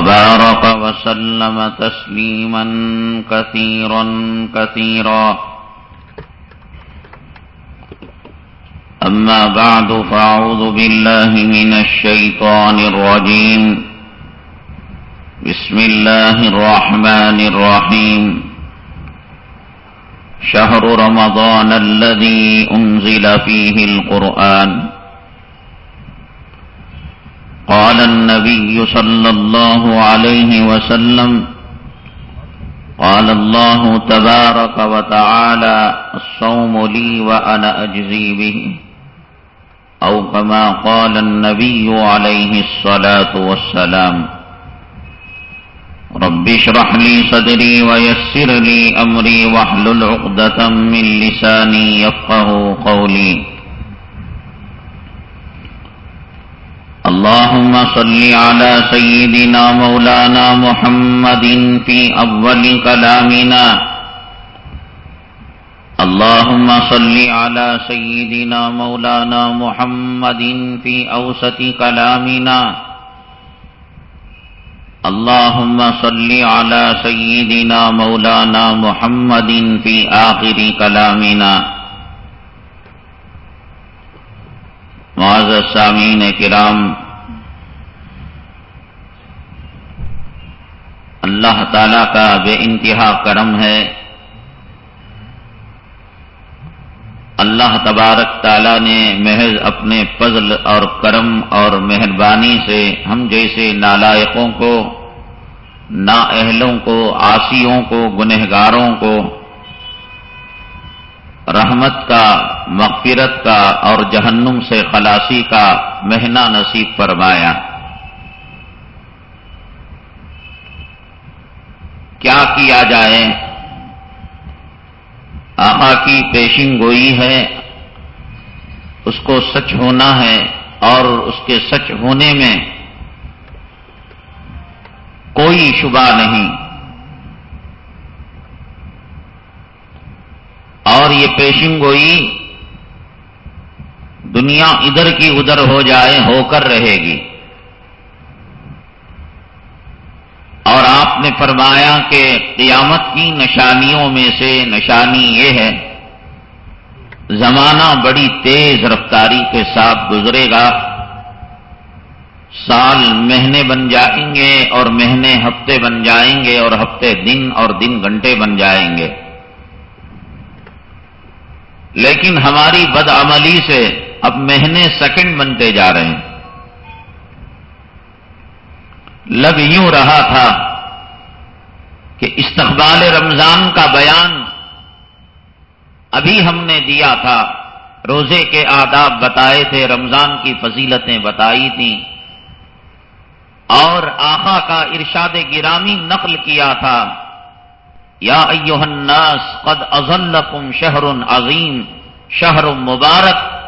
وبارك وسلم تسليما كثيرا كثيرا. أما بعد فأعوذ بالله من الشيطان الرجيم. بسم الله الرحمن الرحيم. شهر رمضان الذي أنزل فيه القرآن. قال النبي صلى الله عليه وسلم، قال الله تبارك وتعالى، الصوم لي وأنا أجزي به، أو كما قال النبي عليه الصلاة والسلام، رب اشرح لي صدري ويسر لي أمري واحلل عقدة من لساني يفقه قولي. اللهم صل على سيدنا مولانا محمد في أول كلامنا. اللهم صل على سيدنا مولانا محمد في أوسط كلامنا. اللهم صل على سيدنا مولانا محمد في آخر كلامنا. معاذ السامعين کرام، اللہ تعالی کا بے انتہا کرم ہے۔ اللہ تبارک تعالیٰ نے محض اپنے فضل اور کرم اور مہربانی سے ہم جیسے نالائقوں کو نا اہلوں کو آسیوں کو، گنہگاروں کو رحمت کا مغفرت کا اور جہنم سے خلاصی کا مہنا نصیب فرمایا۔ کیا کیا جائے؟ آقا کی پیشن گوئی ہے، اس کو سچ ہونا ہے اور اس کے سچ ہونے میں کوئی شبہ نہیں۔ اور یہ پیشن گوئی دنیا ادھر کی ادھر ہو جائے، ہو کر رہے گی۔ اور آپ نے فرمایا کہ قیامت کی نشانیوں میں سے نشانی یہ ہے، زمانہ بڑی تیز رفتاری کے ساتھ گزرے گا۔ سال مہینے بن جائیں گے اور مہینے ہفتے بن جائیں گے اور ہفتے دن اور دن گھنٹے بن جائیں گے۔ لیکن ہماری بدعملی سے اب مہینے سیکنڈ بنتے جا رہے ہیں۔ لگ یوں رہا تھا کہ استقبال رمضان کا بیان ابھی ہم نے دیا تھا۔ روزے کے آداب بتائے تھے، رمضان کی فضیلتیں بتائی تھیں۔ اور آخا کا ارشاد گرامی نقل کیا تھا۔ یا ایوہ الناس قد ازلکم شہر عظیم، شہر مبارک۔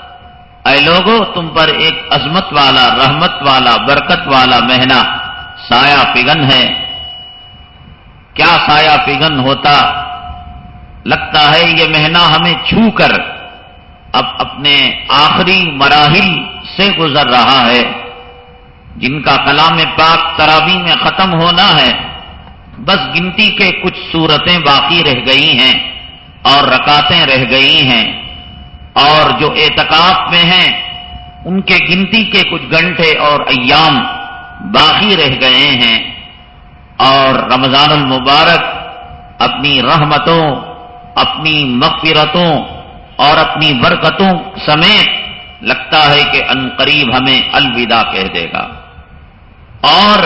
اے لوگو، تم پر ایک عظمت والا، رحمت والا، برکت والا مہینہ سایہ پگن ہے۔ کیا سایہ پگن ہوتا؟ لگتا ہے یہ مہینہ ہمیں چھو کر اب اپنے آخری مراحل سے گزر رہا ہے۔ جن کا کلام پاک ترابی میں ختم ہونا ہے، بس گنتی کے کچھ صورتیں باقی رہ گئی ہیں اور رکاتیں رہ گئی ہیں۔ اور جو اعتکاف میں ہیں، ان کے گنتی کے کچھ گھنٹے اور ایام باقی رہ گئے ہیں۔ اور رمضان المبارک اپنی رحمتوں، اپنی مغفرتوں اور اپنی برکتوں سمیت لگتا ہے کہ ان قریب ہمیں الوداع کہہ دے گا۔ اور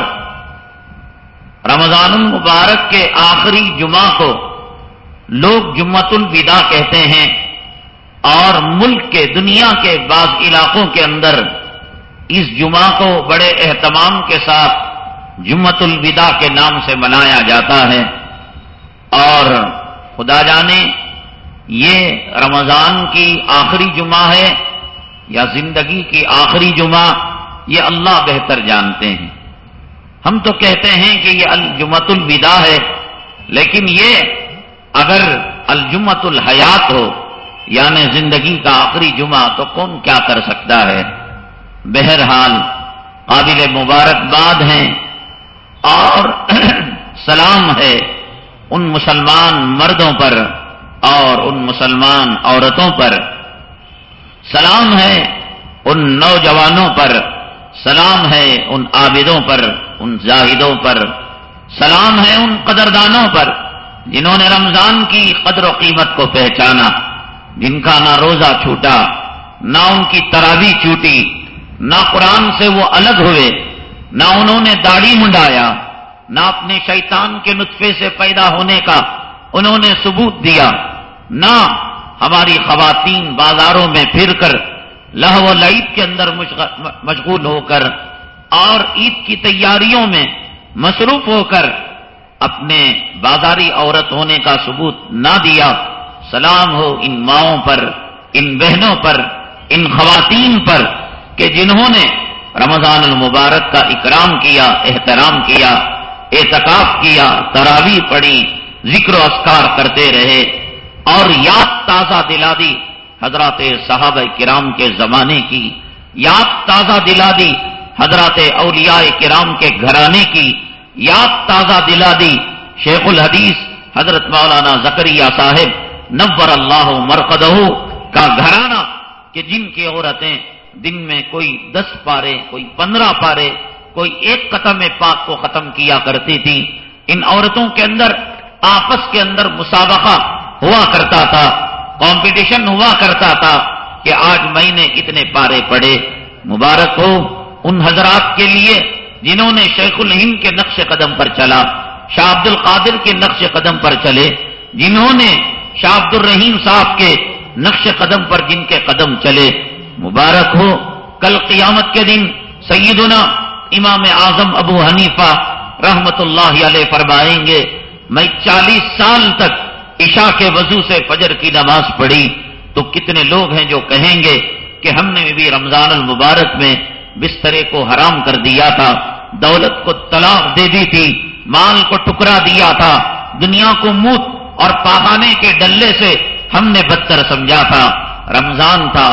رمضان المبارک کے آخری جمعہ کو لوگ جمعت الوداع کہتے ہیں۔ اور ملک کے دنیا کے بعض علاقوں کے اندر اس جمعہ کو بڑے اہتمام کے ساتھ جمعت الوداع کے نام سے منایا جاتا ہے۔ اور خدا جانے یہ رمضان کی آخری جمعہ ہے یا زندگی کی آخری جمعہ، یہ اللہ بہتر جانتے ہیں۔ ہم تو کہتے ہیں کہ یہ الجمت الوداع ہے، لیکن یہ اگر الجمت الحیات ہو یعنی زندگی کا آخری جمعہ تو کون کیا کر سکتا ہے؟ بہرحال، قابل مبارکباد ہیں اور سلام ہے ان مسلمان مردوں پر اور ان مسلمان عورتوں پر۔ سلام ہے ان نوجوانوں پر۔ سلام ہے ان عابدوں پر، ان زاہدوں پر۔ سلام ہے ان قدردانوں پر جنہوں نے رمضان کی قدر و قیمت کو پہچانا۔ جن کا نہ روزہ چھوٹا، نہ ان کی تراوی چھوٹی نہ قرآن سے وہ الگ ہوئے، نہ انہوں نے داڑھی منڈایا، نہ اپنے شیطان کے نطفے سے پیدا ہونے کا انہوں نے ثبوت دیا، نہ ہماری خواتین بازاروں میں پھر کر لہ و لعید کے اندر مشغول ہو کر اور عید کی تیاریوں میں مصروف ہو کر اپنے بازاری عورت ہونے کا ثبوت نہ دیا۔ سلام ہو ان ماؤں پر، ان بہنوں پر، ان خواتین پر کہ جنہوں نے رمضان المبارک کا اکرام کیا، احترام کیا، اعتکاف کیا تراوی پڑی ذکر و اسکار کرتے رہے اور یاد تازہ دلا دی حضرات صحابہ کرام کے زمانے کی، یاد تازہ دلا دی حضرات اولیاء کرام کے گھرانے کی، یاد تازہ دلا دی شیخ الحدیث حضرت مولانا زکریہ صاحب نور اللہ مرقدہ کا گھرانہ کہ جن کی عورتیں دن میں کوئی دس پارے، کوئی پندرہ پارے، کوئی ایک قتم پاک کو ختم کیا کرتی تھی، ان عورتوں کے اندر، آپس کے اندر مسابقہ ہوا کرتا تھا کمپٹیشن ہوا کرتا تھا کہ آج میں نے اتنے پارے پڑے۔ مبارک ہو ان حضرات کے لیے جنہوں نے شیخ الہند کے نقش قدم پر چلا، شاہ عبد القادر کے نقش قدم پر چلے، جنہوں نے شاہ عبد الرحیم صاحب کے نقش قدم پر جن کے قدم چلے، مبارک ہو۔ کل قیامت کے دن سیدنا امام اعظم ابو حنیفہ رحمت اللہ علیہ فرمائیں گے، میں چالیس سال تک عشاء کے وضو سے فجر کی نماز پڑھی۔ تو کتنے لوگ ہیں جو کہیں گے کہ ہم نے بھی رمضان المبارک میں بسترے کو حرام کر دیا تھا، دولت کو طلاق دے دی تھی، مال کو ٹکرا دیا تھا، دنیا کو موت اور پاخانے کے ڈلے سے ہم نے بدتر سمجھا تھا۔ رمضان تھا۔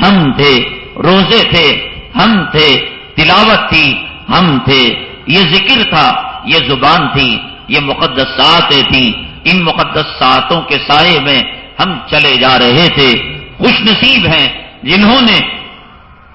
ہم تھے۔ روزے تھے۔ ہم تھے۔ تلاوت تھی۔ ہم تھے۔ یہ ذکر تھا۔ یہ زبان تھی۔ یہ مقدس ساتیں تھیں۔ ان مقدس ساتوں کے سائے میں ہم چلے جا رہے تھے۔ خوش نصیب ہیں۔ جنہوں نے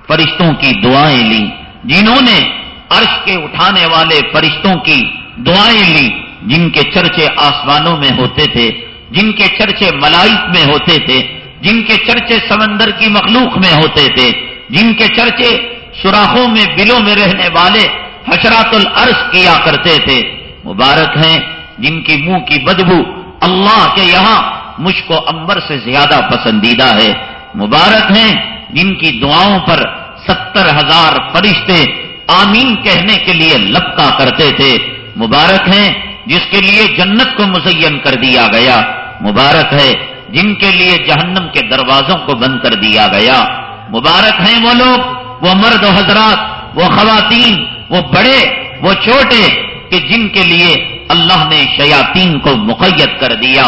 فرشتوں کی دعائیں لی جنہوں نے عرش کے اٹھانے والے فرشتوں کی دعائیں لی جن کے چرچے آسمانوں میں ہوتے تھے، جن کے چرچے ملائک میں ہوتے تھے، جن کے چرچے سمندر کی مخلوق میں ہوتے تھے، جن کے چرچے سوراخوں میں بلوں میں رہنے والے حشرات العرش کیا کرتے تھے۔ مبارک ہیں جن کی منہ کی بدبو اللہ کے یہاں مجھ کو امبر سے زیادہ پسندیدہ ہے۔ مبارک ہیں جن کی دعاؤں پر ستر ہزار فرشتے آمین کہنے کے لیے لپکا کرتے تھے۔ مبارک ہیں جس کے لیے جنت کو مزین کر دیا گیا، مبارک ہے، جن کے لیے جہنم کے دروازوں کو بند کر دیا گیا۔ مبارک ہیں وہ لوگ، وہ مرد و حضرات، وہ خواتین، وہ بڑے، وہ چھوٹے، کہ جن کے لیے اللہ نے شیاتین کو مقید کر دیا۔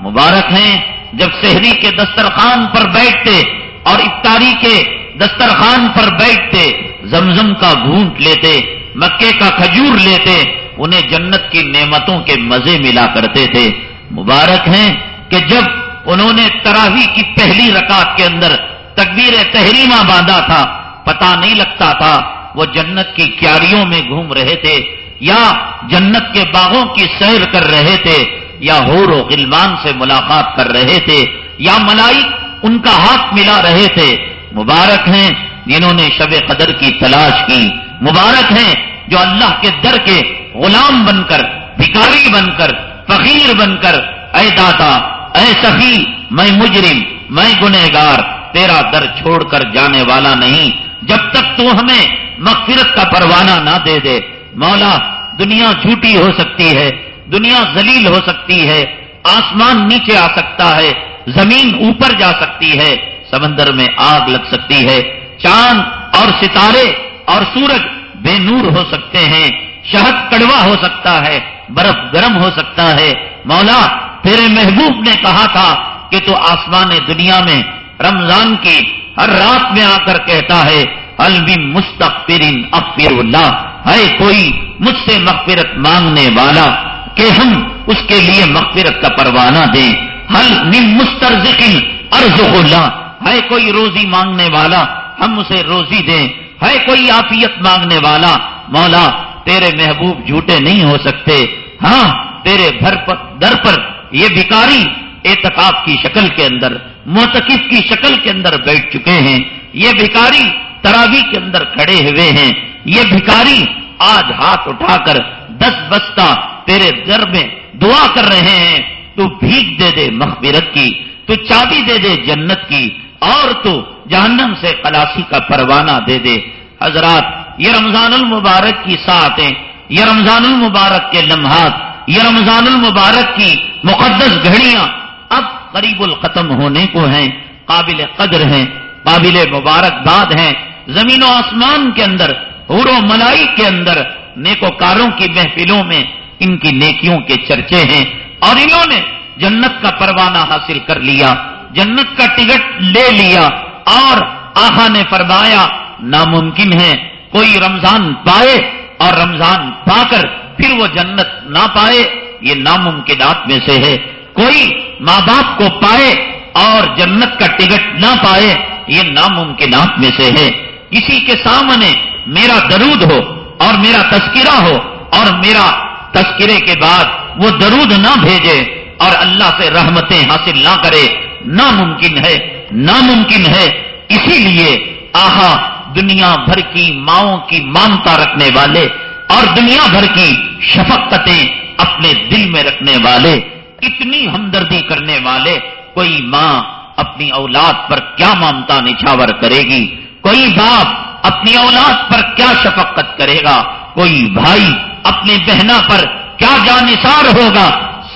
مبارک ہیں جب شہری کے دسترخوان پر بیٹھتے اور افطاری کے دسترخوان پر بیٹھتے، زمزم کا گھونٹ لیتے، مکے کا کھجور لیتے انہیں جنت کی نعمتوں کے مزے ملا کرتے تھے۔ مبارک ہیں کہ جب انہوں نے تراوی کی پہلی رکعت کے اندر تکبیر تحریمہ باندھا تھا پتا نہیں لگتا تھا وہ جنت کی کیاریوں میں گھوم رہے تھے یا جنت کے باغوں کی سیر کر رہے تھے یا ہور و غلمان سے ملاقات کر رہے تھے یا ملائی ان کا ہاتھ ملا رہے تھے۔ مبارک ہیں جنہوں نے شب قدر کی تلاش کی۔ مبارک ہیں جو اللہ کے در کے غلام بن کر، بھکاری بن کر، فقیر بن کر، اے داتا اے سخی، میں مجرم، میں گنہگار، تیرا در چھوڑ کر جانے والا نہیں۔ جب تک تو ہمیں مغفرت کا پروانہ نہ دے دے۔ مولا، دنیا جھوٹی ہو سکتی ہے، دنیا ذلیل ہو سکتی ہے، آسمان نیچے آ سکتا ہے، زمین اوپر جا سکتی ہے، سمندر میں آگ لگ سکتی ہے۔ چاند اور ستارے اور سورج بے نور ہو سکتے ہیں۔ شہد کڑوا ہو سکتا ہے، برف گرم ہو سکتا ہے۔ مولا، تیرے محبوب نے کہا تھا کہ تو آسمان دنیا میں رمضان کی ہر رات میں آ کر کہتا ہے البی مستقبرین افیر اللہ ہے کوئی مجھ سے مغفرت مانگنے والا کہ ہم اس کے لیے مغفرت کا پروانہ دیں۔ حل نم مسترزقین ارض اللہ۔ ہے کوئی روزی مانگنے والا ہم اسے روزی دیں۔ ہے کوئی آفیت مانگنے والا۔ مولا تیرے محبوب جھوٹے نہیں ہو سکتے۔ ہاں تیرے گھر پر در پر یہ بھکاری اعتکاب کی شکل کے اندر موتقف کی شکل کے اندر بیٹھ چکے ہیں۔ یہ بھکاری تراوی کے اندر کھڑے ہوئے ہیں۔ یہ بھکاری آج ہاتھ اٹھا کر دس بستہ تیرے در میں دعا کر رہے ہیں۔ تو بھیگ دے دے مغفرت کی، تو چابی دے دے جنت کی، اور تو جہنم سے خلاصی کا پروانہ دے دے۔ حضرات یہ رمضان المبارک کی ساتیں یہ رمضان المبارک کے لمحات، یہ رمضان المبارک کی مقدس گھڑیاں اب قریب الختم ہونے کو ہیں، قابل قدر ہیں، قابل مبارکباد ہیں۔ زمین و آسمان کے اندر، حور و ملائی کے اندر نیکوکاروں کی محفلوں میں ان کی نیکیوں کے چرچے ہیں۔ اور انہوں نے جنت کا پروانہ حاصل کر لیا، جنت کا ٹکٹ لے لیا اور آخا نے فرمایا، ناممکن ہے کوئی رمضان پائے اور رمضان پا کر پھر وہ جنت نہ پائے، یہ ناممکنات میں سے ہے۔ کوئی ماں باپ کو پائے اور جنت کا ٹکٹ نہ پائے، یہ ناممکنات میں سے ہے۔ کسی کے سامنے میرا درود ہو اور میرا تذکرہ ہو اور میرا تذکرے کے بعد وہ درود نہ بھیجے اور اللہ سے رحمتیں حاصل نہ کرے، ناممکن ہے ناممکن ہے۔ اسی لیے آہا دنیا بھر کی ماؤں کی مانتا رکھنے والے اور دنیا بھر کی شفقتیں اپنے دل میں رکھنے والے، اتنی ہمدردی کرنے والے، کوئی ماں اپنی اولاد پر کیا مامتا نچھاور کرے گی؟ کوئی باپ اپنی اولاد پر کیا شفقت کرے گا؟ کوئی بھائی اپنے بہنا پر کیا جانسار ہوگا؟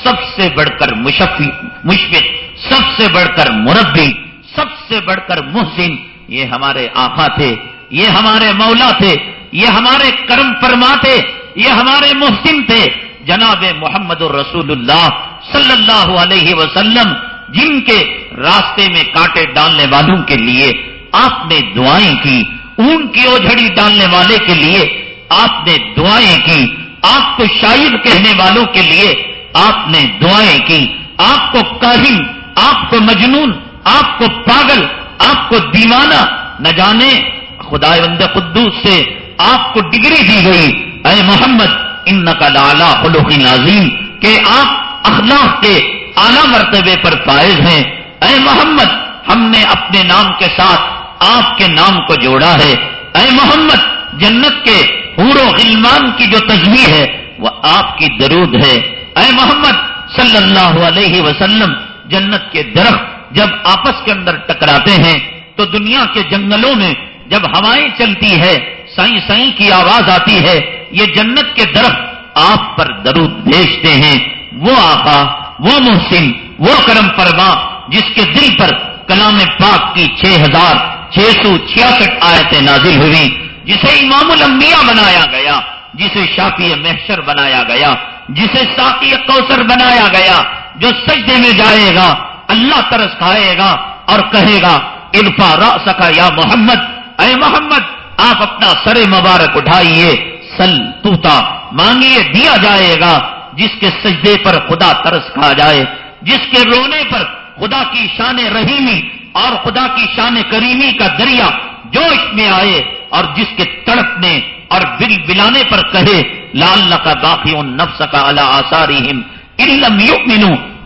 سب سے بڑھ کر مشفی مشفق، سب سے بڑھ کر مربی، سب سے بڑھ کر محسن یہ ہمارے آقا تھے، یہ ہمارے مولا تھے، یہ ہمارے کرم فرما تھے، یہ ہمارے محسن تھے۔ جناب محمد الرسول اللہ صلی اللہ علیہ وسلم، جن کے راستے میں کانٹے ڈالنے والوں کے لیے آپ نے دعائیں کی، اون کی اوجھڑی ڈالنے والے کے لیے آپ نے دعائیں کی، آپ کو شاعر کہنے والوں کے لیے آپ نے دعائیں کی۔ آپ کو کاہن آپ کو مجنون، آپ کو پاگل آپ کو دیوانہ نہ جانے خدا بند قدوس سے آپ کو ڈگری دی گئی۔ اے محمد ان کا لالا خلوق نازیم کہ آپ اخلاق کے اعلی مرتبے پر فائز ہیں۔ اے محمد، ہم نے اپنے نام کے ساتھ آپ کے نام کو جوڑا ہے۔ اے محمد، جنت کے حور و غلمان کی جو تصویر ہے، وہ آپ کی درود ہے۔ اے محمد، صلی اللہ علیہ وسلم، جنت کے درخت جب آپس کے اندر ٹکراتے ہیں تو دنیا کے جنگلوں میں جب ہوائیں چلتی ہے، سائیں سائیں کی آواز آتی ہے، یہ جنت کے درخت آپ پر درود بھیجتے ہیں۔ وہ آقا، وہ محسن، وہ کرم فرما جس کے دل پر کلام پاک کی چھ ہزار چھ سو چھیاسٹھ آیتیں نازل ہوئی جسے امام الانبیاء بنایا گیا، جسے شافی محشر بنایا گیا، جسے ساقی کوثر بنایا گیا، جو سجدے میں جائے گا۔ اللہ ترس کھائے گا اور کہے گا الفا را سکا یا محمد، اے محمد، آپ اپنا سر مبارک اٹھائیے، سل، توتا، مانگیے، دیا جائے گا، جس کے سجدے پر خدا ترس کھا جائے، جس کے رونے پر خدا کی شان رحیمی اور خدا کی شان کریمی کا دریا جوش میں آئے اور جس کے تڑپنے اور بل بلانے پر کہے لال کا باقی نفس کا اللہ آساری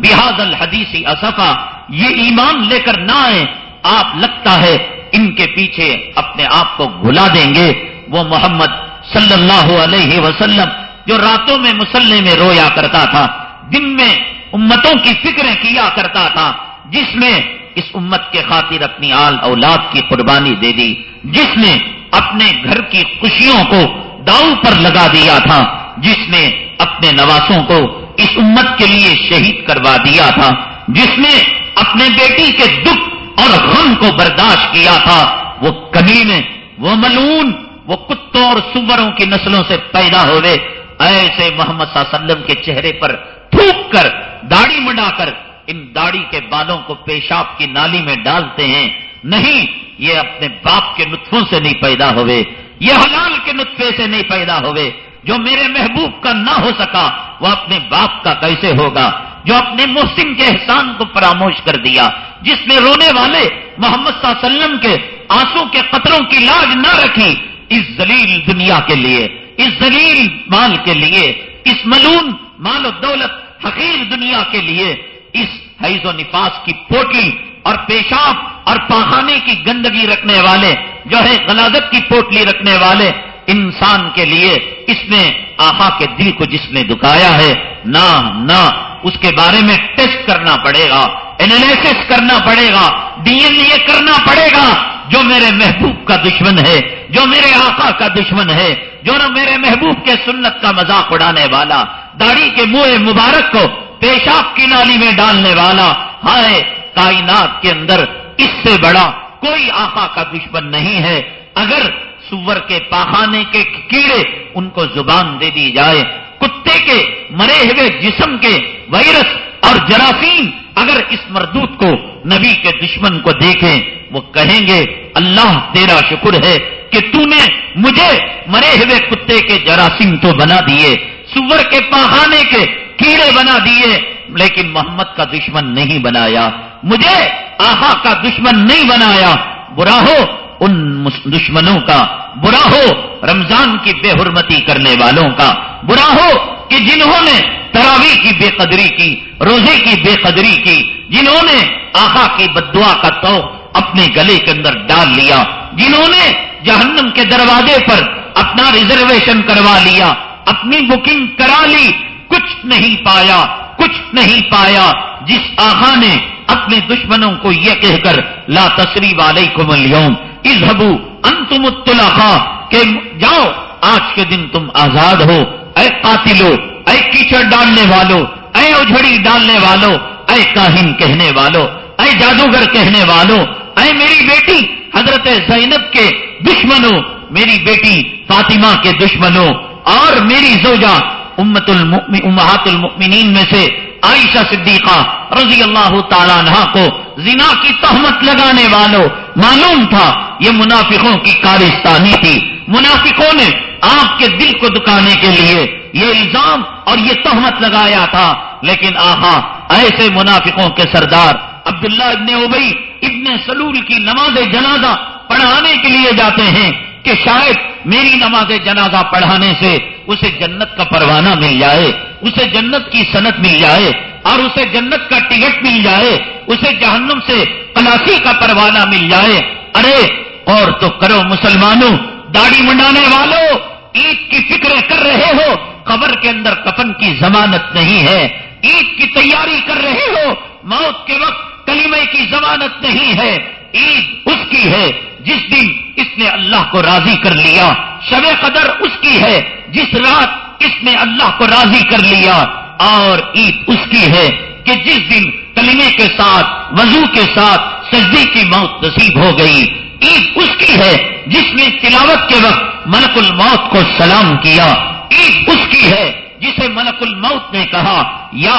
بحاد الحدیثی اصفا یہ ایمان لے کر نہ آئے آپ لگتا ہے ان کے پیچھے اپنے آپ کو بھلا دیں گے۔ وہ محمد صلی اللہ علیہ وسلم جو راتوں میں مسلح میں رویا کرتا تھا، دن میں امتوں کی فکریں کیا کرتا تھا، جس نے اس امت کے خاطر اپنی آل اولاد کی قربانی دے دی، جس نے اپنے گھر کی خوشیوں کو داؤ پر لگا دیا تھا، جس نے اپنے نواسوں کو اس امت کے لیے شہید کروا دیا تھا، جس نے اپنے بیٹی کے دکھ اور غم کو برداشت کیا تھا۔ وہ کمینے وہ ملون، وہ کتوں اور سوروں کی نسلوں سے پیدا ہوئے۔ ایسے محمد صلی اللہ علیہ وسلم کے چہرے پر تھوک کر، داڑھی مڈا کر ان داڑھی کے بالوں کو پیشاب کی نالی میں ڈالتے ہیں۔ نہیں، یہ اپنے باپ کے نطفوں سے نہیں پیدا ہوئے، یہ حلال کے نطفے سے نہیں پیدا ہوئے۔ جو میرے محبوب کا نہ ہو سکا، وہ اپنے باپ کا کیسے ہوگا؟ جو اپنے محسن کے احسان کو پراموش کر دیا، جس نے رونے والے محمد صلی اللہ علیہ وسلم کے آنسو کے قطروں کی لاج نہ رکھی اس زلیل دنیا کے لیے، اس زلیل مال کے لیے، اس ملون مال و دولت حقیر دنیا کے لیے، اس حیض و نفاس کی پوٹلی اور پیشاب اور پہانے کی گندگی رکھنے والے، جو ہے غلازت کی پوٹلی رکھنے والے انسان کے لیے اس نے آہا کے دل کو جس نے دکھایا ہے، نہ نہ، اس کے بارے میں ٹیسٹ کرنا پڑے گا اینالس کرنا پڑے گا، ڈی این اے کرنا پڑے گا۔ جو میرے محبوب کا دشمن ہے، جو میرے آقا کا دشمن ہے، جو نہ میرے محبوب کے سنت کا مذاق اڑانے والا، داڑھی کے منہ مبارک کو پیشاب کی نالی میں ڈالنے والا، ہائے، کائنات کے اندر اس سے بڑا کوئی آقا کا دشمن نہیں ہے۔ اگر سور کے پاخانے کے کیڑے ان کو زبان دے دی جائے۔ کتے کے، مرے ہوئے جسم کے وائرس اور جراثیم اگر اس مردود کو، نبی کے دشمن کو دیکھیں، وہ کہیں گے، اللہ تیرا شکر ہے کہ تو نے مجھے مرے ہوئے کتے کے جراثیم تو بنا دیے، سور کے پہانے کے کیڑے بنا دیے، لیکن محمد کا دشمن نہیں بنایا۔ مجھے آہا کا دشمن نہیں بنایا۔ برا ہو ان دشمنوں کا برا ہو، رمضان کی بے حرمتی کرنے والوں کا برا ہو کہ جنہوں نے تراوی کی بے قدری کی، روزے کی بے قدری کی، جنہوں نے آخا کی بدعا کا تو اپنے گلے کے اندر ڈال لیا، جنہوں نے جہنم کے دروازے پر اپنا ریزرویشن کروا لیا، اپنی بکنگ کرا لی، کچھ نہیں پایا، کچھ نہیں پایا۔ جس آخا نے اپنے دشمنوں کو یہ کہہ کر، لا تسری والے کو ملیوم اظہبو انتم الطلقاء کہ جاؤ، آج کے دن تم آزاد ہو، اے قاتلو، اے کیچڑ ڈالنے والو، اے اجڑی ڈالنے والو، اے کاہن کہنے والو، اے جادوگر کہنے والو، اے میری بیٹی حضرت زینب کے دشمنوں میری بیٹی فاطمہ کے دشمنوں اور میری زوجہ امت امہات المؤمنین میں سے عائشہ صدیقہ رضی اللہ تعالیٰ عنہ کو زنا کی تہمت لگانے والوں معلوم تھا یہ منافقوں کی کارستانی تھی۔ منافقوں نے آپ کے دل کو دکانے کے لیے یہ الزام اور یہ تہمت لگایا تھا۔ لیکن آہا، ایسے منافقوں کے سردار عبداللہ ابن ابئی ابن سلول کی نماز جنازہ پڑھانے کے لیے جاتے ہیں کہ شاید میری نماز جنازہ پڑھانے سے اسے جنت کا پروانہ مل جائے، اسے جنت کی صنعت مل جائے اور اسے جنت کا ٹکٹ مل جائے، اسے جہنم سے پلاسی کا پروانہ مل جائے۔ ارے اور تو کرو مسلمانوں، داڑھی منڈانے والوں، عید کی فکریں کر رہے ہو، قبر کے اندر کفن کی ضمانت نہیں ہے، عید کی تیاری کر رہے ہو، موت کے وقت کلیمے کی ضمانت نہیں ہے، عید اس کی ہے جس دن اس نے اللہ کو راضی کر لیا، شب قدر اس کی ہے جس رات اس نے اللہ کو راضی کر لیا، اور عید اس کی ہے کہ جس دن کلمے کے ساتھ، وضو کے ساتھ سجدی کی موت نصیب ہو گئی۔ عید اس کی ہے جس نے تلاوت کے وقت ملک الموت کو سلام کیا۔ عید اس کی ہے جسے ملک الموت نے کہا، یا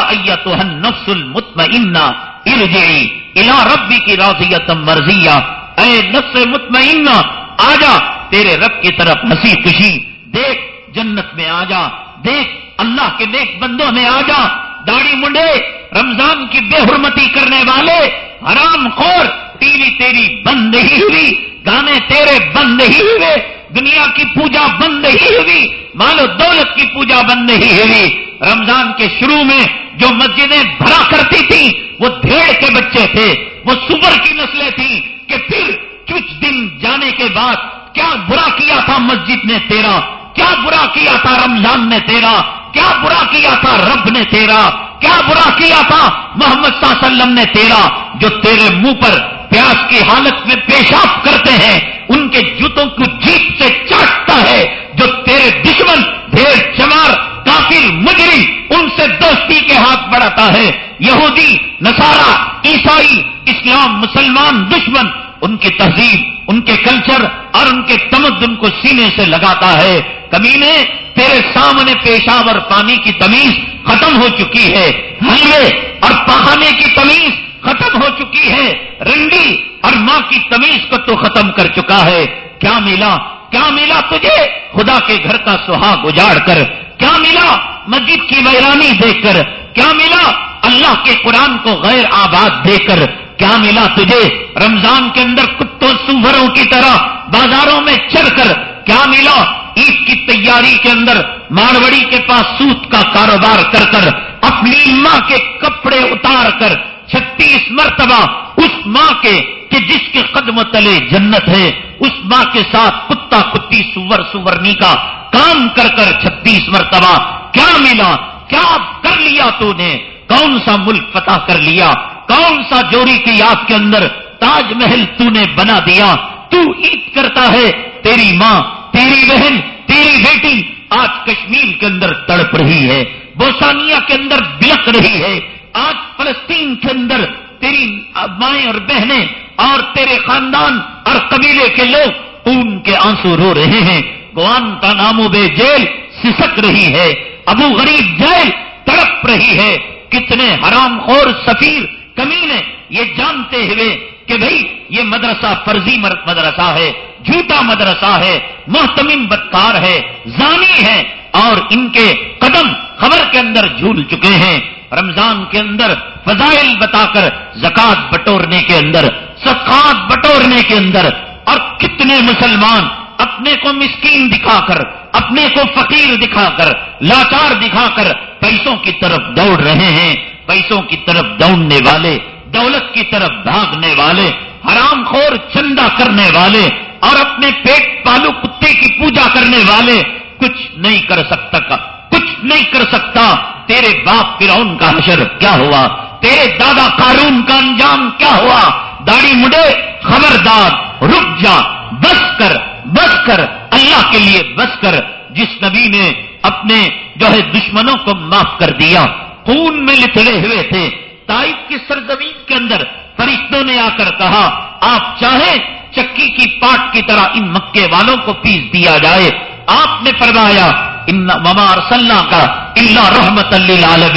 نفس المطمئنہ، ارجعی الا ربی کی راضیتم مرضیہ۔ اے نفس مطمئنہ آ جا تیرے رب کی طرف ہنسی خوشی، دیکھ جنت میں آ جا دیکھ اللہ کے نیک بندوں میں آ جا داڑھی منڈے، رمضان کی بے حرمتی کرنے والے، حرام خور ٹی تیری بند نہیں ہوئی، گانے تیرے بند نہیں ہوئے، دنیا کی پوجا بند نہیں ہوئی، مال و دولت کی پوجا بند نہیں ہوئی۔ رمضان کے شروع میں جو مسجدیں بھرا کرتی تھی وہ دھیڑ کے بچے تھے، وہ سور کی نسلیں تھیں کہ پھر کچھ دن جانے کے بعد کیا برا کیا تھا مسجد نے تیرا، کیا برا کیا تھا رمضان نے تیرا، کیا برا کیا تھا رب نے تیرا، کیا برا کیا تھا محمد صلی اللہ علیہ وسلم نے تیرا جو تیرے منہ پر پیاس کی حالت میں پیشاب کرتے ہیں، ان کے جوتوں کو جیت سے چاٹتا ہے، جو تیرے دشمن، ڈھیر چمار کافر، مجری، ان سے دوستی کے ہاتھ بڑھاتا ہے۔ یہودی، نصارہ، عیسائی، اسلام، مسلمان، دشمن، ان کی تہذیب، ان کے کلچر اور ان کے تمدن کو سینے سے لگاتا ہے۔ کبھی نے تیرے سامنے پیشاب اور پانی کی تمیز ختم ہو چکی ہے۔ حلوے اور پہانے کی تمیز ختم ہو چکی ہے۔ رنڈی اور ماں کی تمیز کو تو ختم کر چکا ہے۔ کیا ملا کیا ملا تجھے؟ خدا کے گھر کا سہاگ اجاڑ کر۔ کیا ملا مسجد کی ویرانی دیکھ کر۔ کیا ملا اللہ کے قرآن کو غیر آباد دے کر۔ کیا ملا تجھے؟ رمضان کے اندر کتوں سوبروں کی طرح بازاروں میں چڑھ کر۔ کیا ملا عید کی تیاری کے اندر ماروڑی کے پاس سوت کا کاروبار کر کر۔ اپنی ماں کے کپڑے اتار کر۔ چھتیس مرتبہ اس ماں کے کہ جس کے قدم تلے جنت ہے، اس ماں کے ساتھ کتا کتی سور سورنی کا کام کر کر چھتیس مرتبہ کیا ملا؟ کیا کر لیا تو نے؟ کون سا ملک فتح کر لیا؟ کون سا جوڑی کی یاد کے اندر تاج محل تو نے بنا دیا؟ تو عید کرتا ہے، تیری ماں، تیری بہن، تیری بیٹی آج کشمیر کے اندر تڑپ رہی ہے بوسانیا کے اندر بلک رہی ہے آج فلسطین کے اندر تیری مائیں اور بہنیں اور تیرے خاندان اور قبیلے کے لوگ ان کے آنسو رو رہے ہیں۔ گوان کا نامو بے جیل سسک رہی ہے۔ ابو غریب جیل تڑپ رہی ہے۔ کتنے حرام خور سفیر کمینے یہ جانتے ہوئے کہ بھائی یہ مدرسہ فرضی مدرسہ ہے۔ جھوٹا مدرسہ ہے۔ محتمم بدکار ہے۔ زانی ہے۔ اور ان کے قدم خبر کے اندر جھول چکے ہیں۔ رمضان کے اندر فضائل بتا کر زکات بٹورنے کے اندر سخات بٹورنے کے اندر، اور کتنے مسلمان اپنے کو مسکین دکھا کر، اپنے کو فقیر دکھا کر، لاچار دکھا کر پیسوں کی طرف دوڑ رہے ہیں، پیسوں کی طرف دوڑنے والے، دولت کی طرف بھاگنے والے، حرام خور چندہ کرنے والے، اور اپنے پیٹ پالو کتے کی پوجا کرنے والے، کچھ نہیں کر سکتا۔ کچھ نہیں کر سکتا۔ تیرے باپ فرعون کا حشر کیا ہوا؟ تیرے دادا قارون کا انجام کیا ہوا؟ داڑھی مڈے، خبردار، رک جا، بس کر بس کر، اللہ کے لیے بس کر۔ جس نبی نے اپنے جو ہے دشمنوں کو معاف کر دیا، خون میں لتڑے ہوئے تھے۔ تائف کی سرزمین کے اندر فرشتوں نے آ کر کہا، آپ چاہیں چکی کی پاٹ کی طرح ان مکے والوں کو پیس دیا جائے؟ آپ نے فرمایا ان ممار کا اللہ رحمت اللہ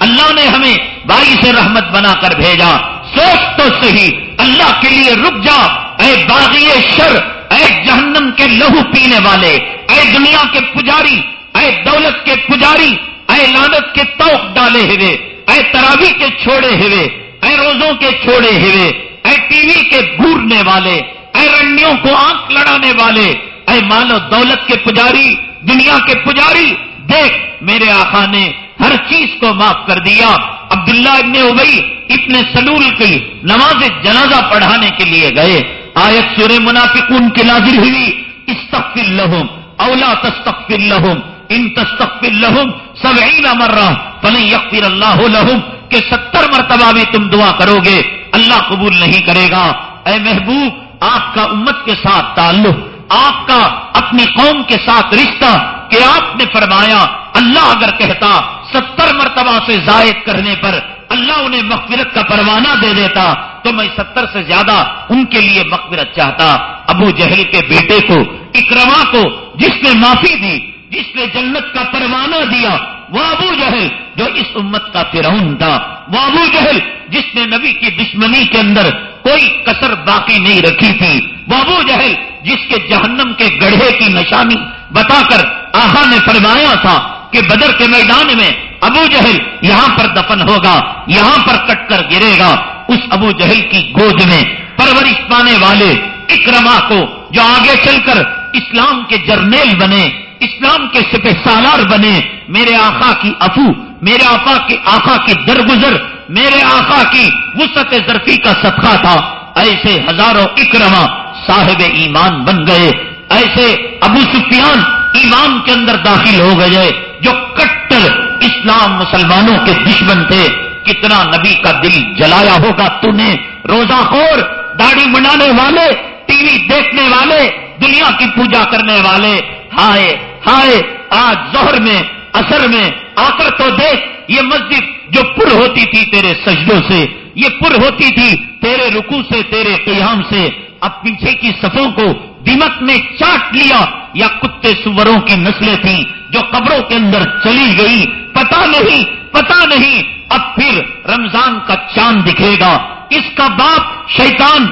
اللہ نے ہمیں بائی سے رحمت بنا کر بھیجا۔ سوچ تو صحیح۔ اللہ کے لیے رک جا۔ اے باغی شر، اے جہنم کے لہو پینے والے، اے دنیا کے پجاری، اے دولت کے پجاری، اے لانت کے توق ڈالے ہوئے، اے تراوی کے چھوڑے ہوئے، اے روزوں کے چھوڑے ہوئے، اے ٹی وی کے گورنے والے، اے رنڈیوں کو آنکھ لڑانے والے، اے مال و دولت کے پجاری دنیا کے پجاری، دیکھ، میرے آقا نے ہر چیز کو معاف کر دیا۔ عبداللہ ابن ابئی اتنے سلول کی نماز جنازہ پڑھانے کے لیے گئے۔ آیت سور منافقون کی نازل ہوئی۔ استغفر لہم اولا تستغفر لہم ان تستغفر لہم سبعین مرہ۔ فلن یغفر اللہ لہم کہ ستر مرتبہ بھی تم دعا کرو گے اللہ قبول نہیں کرے گا۔ اے محبوب، آپ کا امت کے ساتھ تعلق، آپ کا اپنی قوم کے ساتھ رشتہ کہ آپ نے فرمایا، اللہ اگر کہتا ستر مرتبہ سے زائد کرنے پر اللہ انہیں مغفرت کا پروانہ دے دیتا، تو میں ستر سے زیادہ ان کے لیے مغفرت چاہتا۔ ابو جہل کے بیٹے کو اکرما کو جس نے معافی دی، جس نے جنت کا پروانہ دیا، وہ ابو جہل جو اس امت کا فرعون تھا۔ وہ ابو جہل جس نے نبی کی دشمنی کے اندر کوئی کسر باقی نہیں رکھی تھی۔ وہ ابو جہل جس کے جہنم کے گڑھے کی نشانی بتا کر آہا نے فرمایا تھا کہ بدر کے میدان میں ابو جہل یہاں پر دفن ہوگا، یہاں پر کٹ کر گرے گا۔ اس ابو جہل کی گود میں پرورش پانے والے اکرما کو جو آگے چل کر اسلام کے جرنیل بنے، اسلام کے سپہ سالار بنے، میرے آقا کی افو میرے آقا کی آقا کی درگزر، میرے آقا کی وسط ظرفی کا صدقہ تھا۔ ایسے ہزاروں اکرما صاحب ایمان بن گئے۔ ایسے ابو سفیان ایمان کے اندر داخل ہو گئے جو کٹر اسلام مسلمانوں کے دشمن تھے۔ کتنا نبی کا دل جلایا ہوگا تو نے روزہ خور، داڑھی منانے والے، ٹی وی دیکھنے والے، دنیا کی پوجا کرنے والے۔ ہائے ہائے، آج زہر میں اثر میں آ کر تو دیکھ، یہ مسجد جو پر ہوتی تھی تیرے سجدوں سے، یہ پر ہوتی تھی تیرے رکو سے، تیرے قیام سے۔ اب پیچھے کی صفوں کو دیمک میں چاٹ لیا یا کتے سوروں کی نسلیں تھیں جو قبروں کے اندر چلی گئی۔ پتا نہیں پتا نہیں۔ اب پھر رمضان کا چاند دکھے گا۔ اس کا باپ شیطان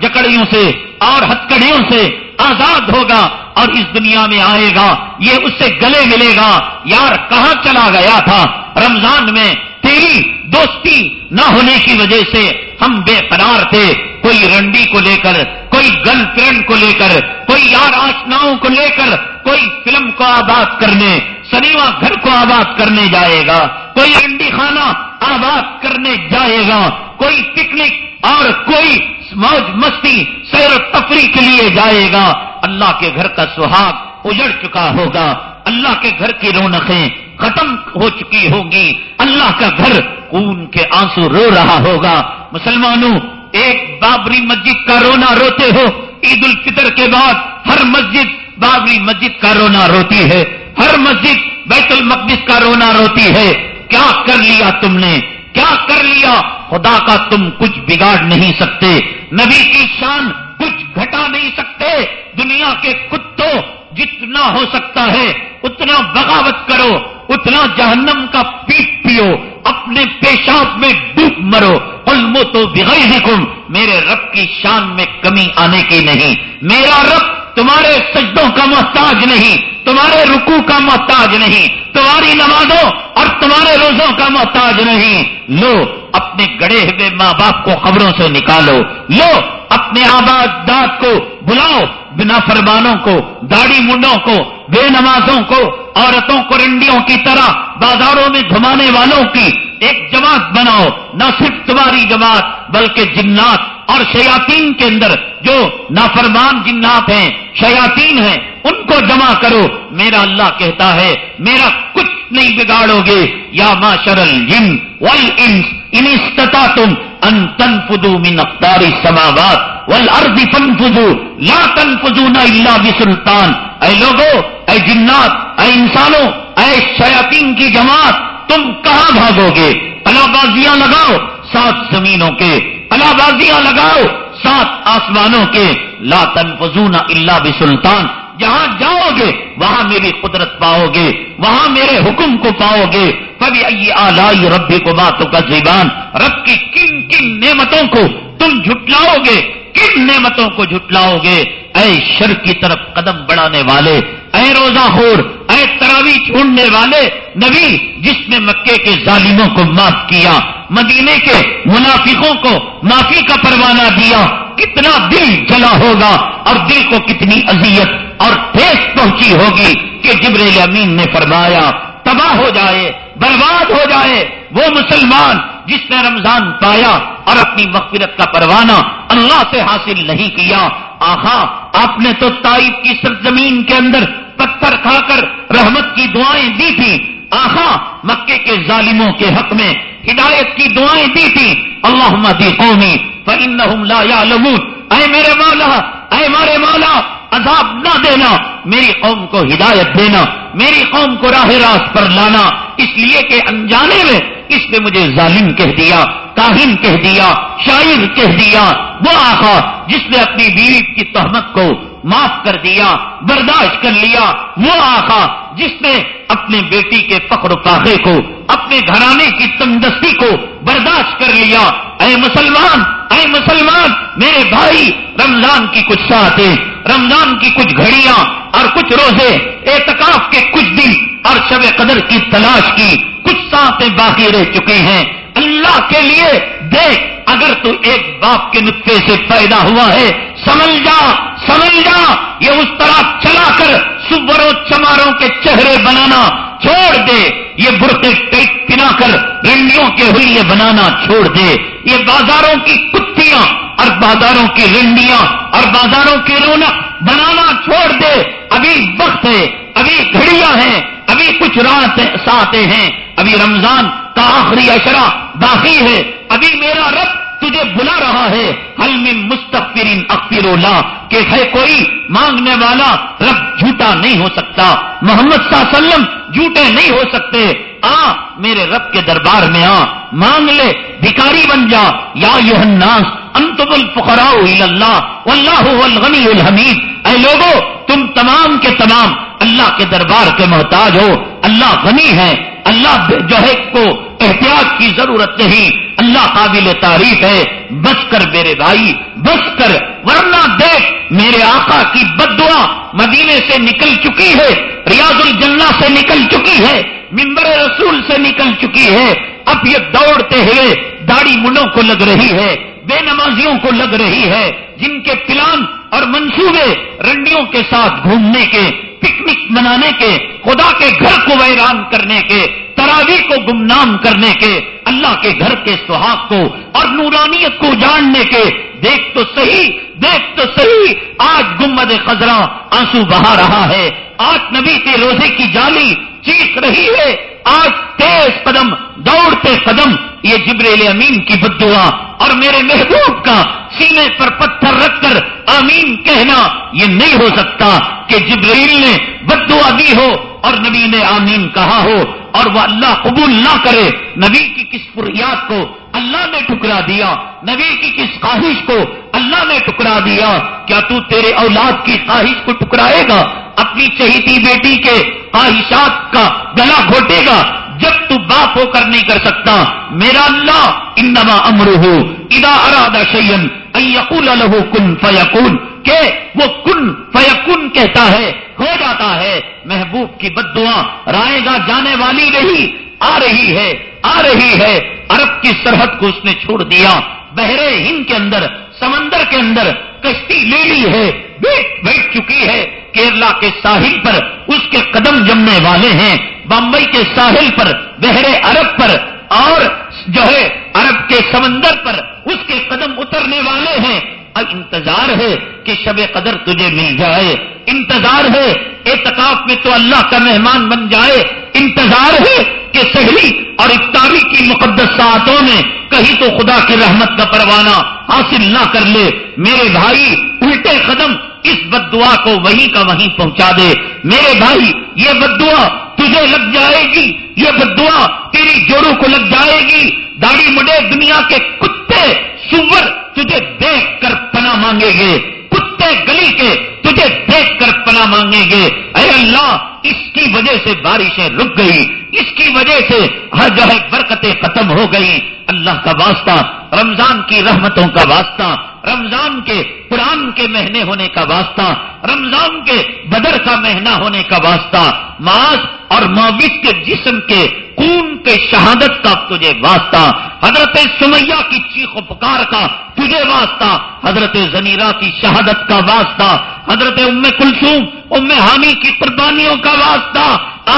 جکڑیوں سے اور ہتکڑیوں سے آزاد ہوگا اور اس دنیا میں آئے گا۔ یہ اس سے گلے ملے گا۔ یار، کہاں چلا گیا تھا؟ رمضان میں تیری دوستی نہ ہونے کی وجہ سے ہم بے قرار تھے۔ کوئی رنڈی کو لے کر، کوئی گرل فرینڈ کو لے کر، کوئی یار آشناؤں کو لے کر کوئی فلم کو آباد کرنے، سنیما گھر کو آباد کرنے جائے گا، کوئی رنڈی خانہ آباد کرنے جائے گا، کوئی پکنک اور کوئی موج مستی سیر و تفریح کے لیے جائے گا۔ اللہ کے گھر کا سہاگ اجڑ چکا ہوگا، اللہ کے گھر کی رونقیں ختم ہو چکی ہوں گی اللہ کا گھر خون کے آنسو رو رہا ہوگا۔ مسلمانوں ایک بابری مسجد کا رونا روتے ہو، عید الفطر کے بعد ہر مسجد بابری مسجد کا رونا روتی ہے، ہر مسجد بیت المقدس کا رونا روتی ہے۔ کیا کر لیا تم نے؟ کیا کر لیا؟ خدا کا تم کچھ بگاڑ نہیں سکتے۔ نبی کی شان کچھ گھٹا نہیں سکتے۔ دنیا کے کتوں جتنا ہو سکتا ہے، اتنا بغاوت کرو، اتنا جہنم کا پیٹ پیو۔ اپنے پیشاب میں ڈوب مرو۔ علمو تو بغیر میرے رب کی شان میں کمی آنے کی نہیں۔ میرا رب تمہارے سجدوں کا محتاج نہیں، تمہارے رکو کا محتاج نہیں۔ تمہاری نمازوں اور تمہارے روزوں کا محتاج نہیں۔ لو، اپنے گڑے ہوئے ماں باپ کو خبروں سے نکالو۔ لو اپنے آباد داد کو بلاؤ، بنا فرمانوں کو، داڑھی منڈوں کو، بے نمازوں کو، عورتوں کو رنڈیوں کی طرح، بازاروں میں گھمانے والوں کی ایک جماعت بناؤ، نہ صرف تمہاری جماعت، بلکہ جنات اور شیاتین کے اندر جو نافرمان جنات ہیں شیاتین ہیں، ان کو جمع کرو۔ میرا اللہ کہتا ہے، میرا کچھ نہیں بگاڑو گے۔ یا ما شرل جن انستا تم ان تن من اختاری سماوات ول ارد فن فضو لا تن فضو نہ اللہ بسلطان۔ اے لوگو، اے جنات، اے انسانوں، اے شیاتین کی جماعت تم کہاں بھاگو گے؟ اللہ بازیاں لگاؤ، سات زمینوں کے۔ اللہ بازیاں لگاؤ، سات آسمانوں کے۔ لا تن فضون اللہ بسلطان۔ جہاں جاؤ گے، وہاں میری قدرت پاؤ گے، وہاں میرے حکم کو پاؤ گے۔ کبھی ائی آلائی ربی کو باتوں کا زیبان رب کی کن کن نعمتوں کو تم جھٹلاؤ گے۔ کن نعمتوں کو جھٹلاؤ گے؟ اے شر کی طرف قدم بڑھانے والے، اے روزہ خور، اے تراوی چھوڑنے والے۔ نبی، جس نے مکے کے ظالموں کو معاف کیا، مدینے کے منافقوں کو معافی کا پروانہ دیا، کتنا دل جلا ہوگا اور دل کو کتنی اذیت اور ٹھیس پہنچی ہوگی کہ جبریل امین نے فرمایا تباہ ہو جائے، برباد ہو جائے، وہ مسلمان جس نے رمضان پایا اور اپنی مغفرت کا پروانہ اللہ سے حاصل نہیں کیا، آخا، آپ نے تو تائف کی سرزمین کے اندر پتھر کھا کر رحمت کی دعائیں دی تھی آخا، مکے کے ظالموں کے حق میں ہدایت کی دعائیں دی تھی اللہ دی قومی لا يعلمون۔ اے میرے مولا، اے مارے مولا عذاب نہ دینا، میری قوم کو ہدایت دینا، میری قوم کو راہ راست پر لانا۔ اس لیے کہ انجانے میں اس نے مجھے ظالم کہہ دیا، کاہن کہہ دیا، شاعر کہہ دیا۔ وہ آخا جس نے اپنی بیوی کی تہمت کو معاف کر دیا، برداشت کر لیا، وہ آخا جس نے اپنے بیٹی کے فخر فاخے کو اپنے گھرانے کی تندستی کو برداشت کر لیا۔ اے مسلمان اے مسلمان، میرے بھائی، رمضان کی کچھ ساتیں رمضان کی کچھ گھڑیاں اور کچھ روزے، اعتکاف کے کچھ دن اور شب قدر کی تلاش کی کچھ ساتیں باقی رہ چکے ہیں۔ اللہ کے لیے دیکھ، اگر تو ایک باپ کے نطفے سے پیدا ہوا ہے سمجھ جا سمجھ جا۔ یہ اس طرح چلا کر سبروں چماروں کے چہرے بنانا چھوڑ دے، یہ برقے ٹیک پنا کر رنڈیوں کے ہوئے بنانا چھوڑ دے۔ یہ بازاروں کی کتیاں اور بازاروں کی رنڈیاں اور بازاروں کی رونق بنانا چھوڑ دے۔ ابھی وقت ہے، ابھی گھڑیاں ہیں، ابھی کچھ رات ساتے ہیں۔ ابھی رمضان کا آخری اشرا باقی ہے۔ ابھی میرا رب تجھے بلا رہا ہے۔ حل میں مستقرین اکفر اللہ، کہ ہے کوئی مانگنے والا رب جھوٹا نہیں ہو سکتا۔ محمد صلی اللہ علیہ وسلم جھوٹے نہیں ہو سکتے۔ آ، میرے رب کے دربار میں آ، مانگ لے، بھکاری بن جا۔ یا یو انتم الفقراء اللہ، واللہ هو الغنی الحمید۔ اے لوگو، تم تمام کے تمام اللہ کے دربار کے محتاج ہو۔ اللہ غنی ہے اللہ جو ہے کو احتیاط کی ضرورت نہیں، اللہ قابل تعریف ہے، بس کر میرے بھائی، بس کر، ورنہ دیکھ، میرے آقا کی بد دعا مدینے سے نکل چکی ہے، ریاض الجنہ سے نکل چکی ہے ممبر رسول سے نکل چکی ہے۔ اب یہ دوڑتے ہوئے داڑھی منڈوں کو لگ رہی ہے، بے نمازیوں کو لگ رہی ہے، جن کے پلان اور منصوبے رنڈیوں کے ساتھ گھومنے کے پکنک منانے کے، خدا کے گھر کو ویران کرنے کے، تراوی کو گمنام کرنے کے، اللہ کے گھر کے سہاگ کو اور نورانیت کو جاننے کے۔ دیکھ تو صحیح، دیکھ تو صحیح، آج گمد خزرا آنسو بہا رہا ہے۔ آج نبی کے روزے کی جالی چیخ رہی ہے۔ آج تیز قدم، دوڑتے قدم، یہ جبریل امین کی بدعا اور میرے محبوب کا سینے پر پتھر رکھ کر امین کہنا یہ نہیں ہو سکتا کہ جبریل نے بدعا دی ہو اور نبی نے آمین کہا ہو اور وہ اللہ قبول نہ کرے۔ نبی کی کس پریات کو اللہ نے ٹکرا دیا؟ نبی کی کس خواہش کو اللہ نے ٹکرا دیا؟ کیا تو تیرے اولاد کی خواہش کو ٹکرائے گا؟ اپنی چہیتی بیٹی کے خواہشات کا گلا گھوٹے گا؟ جب تو باپ ہو کر نہیں کر سکتا۔ میرا اللہ انما امر ہو ادا ارادہ شیئن یقول الح کن فیقون کہ وہ کن فیقن کہتا ہے، ہو جاتا ہے، محبوب کی بد دعا رائے گا جانے والی نہیں، آ رہی ہے، آ رہی ہے، عرب کی سرحد کو اس نے چھوڑ دیا بحرے ہند کے اندر، سمندر کے اندر، کشتی لے لی ہے، بیٹھ بیٹھ چکی ہے، کیرلا کے ساحل پر، اس کے قدم جمنے والے ہیں، بمبئی کے ساحل پر، بحر عرب پر، اور جو ہے عرب کے سمندر پر اس کے قدم اترنے والے ہیں۔ اب انتظار ہے کہ شب قدر تجھے مل جائے۔ انتظار ہے، اعتکاف میں تو اللہ کا مہمان بن جائے۔ انتظار ہے کہ سہری اور افطاری کی مقدس ساعتوں میں کہیں تو خدا کی رحمت کا پروانہ حاصل نہ کر لے۔ میرے بھائی، الٹے قدم اس بد دعا کو وہیں کا وہیں پہنچا دے۔ میرے بھائی، یہ بد دعا تجھے لگ جائے گی۔ یہ بد تیری جوڑوں کو لگ جائے گی۔ داڑھی مڈے دنیا کے کتے سور تجھے دیکھ کر پناہ مانگے گے۔ کتے گلی کے تجھے دیکھ کر پناہ مانگیں گے۔ اے اللہ، اس کی وجہ سے بارشیں رک گئی۔ اس کی وجہ سے ہر جو ہے برکتیں ختم ہو گئی اللہ کا واسطہ، رمضان کی رحمتوں کا واسطہ رمضان کے قرآن کے مہینے ہونے کا واسطہ، رمضان کے بدر کا مہینہ ہونے کا واسطہ ماس اور معاوت کے جسم کے خون کے شہادت کا تجھے واسطہ، حضرت سمیہ کی چیخ و پکار کا تجھے واسطہ، حضرت زنیرہ کی شہادت کا واسطہ، حضرت ام کلثوم، ام حامی کی قربانیوں کا واسطہ،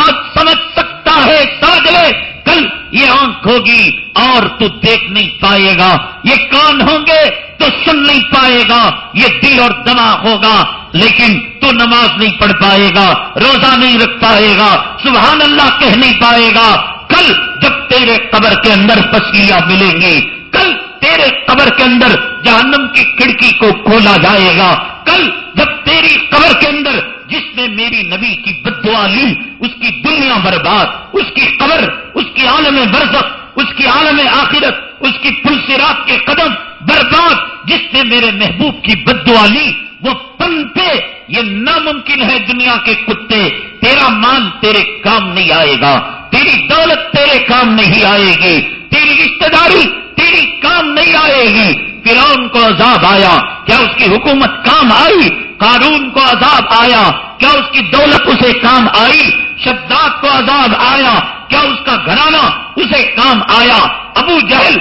آج سمجھ سکتا ہے، سمجھ لے کل یہ آنکھ ہوگی اور تو دیکھ نہیں پائے گا۔ یہ کان ہوں گے تو سن نہیں پائے گا۔ یہ دل اور دماغ ہوگا، لیکن تو نماز نہیں پڑھ پائے گا، روزہ نہیں رکھ پائے گا، سبحان اللہ کہہ نہیں پائے گا۔ کل جب تیرے قبر کے اندر پسلیاں ملیں گی، کل تیرے قبر کے اندر جہنم کی کھڑکی کو کھولا جائے گا۔ کل جب تیری قبر کے اندر جس نے میری نبی کی بدعا لی، اس کی دنیا برباد، اس کی قبر، اس کی عالم برزخ، اس کی عالم آخرت، اس کی پلسرات کے قدم برباد، جس نے میرے محبوب کی بدعا لی، وہ پن یہ ناممکن ہے دنیا کے کتے، تیرا مال تیرے کام نہیں آئے گا، تیری دولت تیرے کام نہیں آئے گی، تیری رشتے داری تیری کام نہیں آئے گی فرون کو عذاب آیا، کیا اس کی حکومت کام آئی؟ قارون کو عذاب آیا، کیا اس کی دولت اسے کام آئی؟ شداد کو عذاب آیا، کیا اس کا گھرانہ اسے کام آیا؟ ابو جہل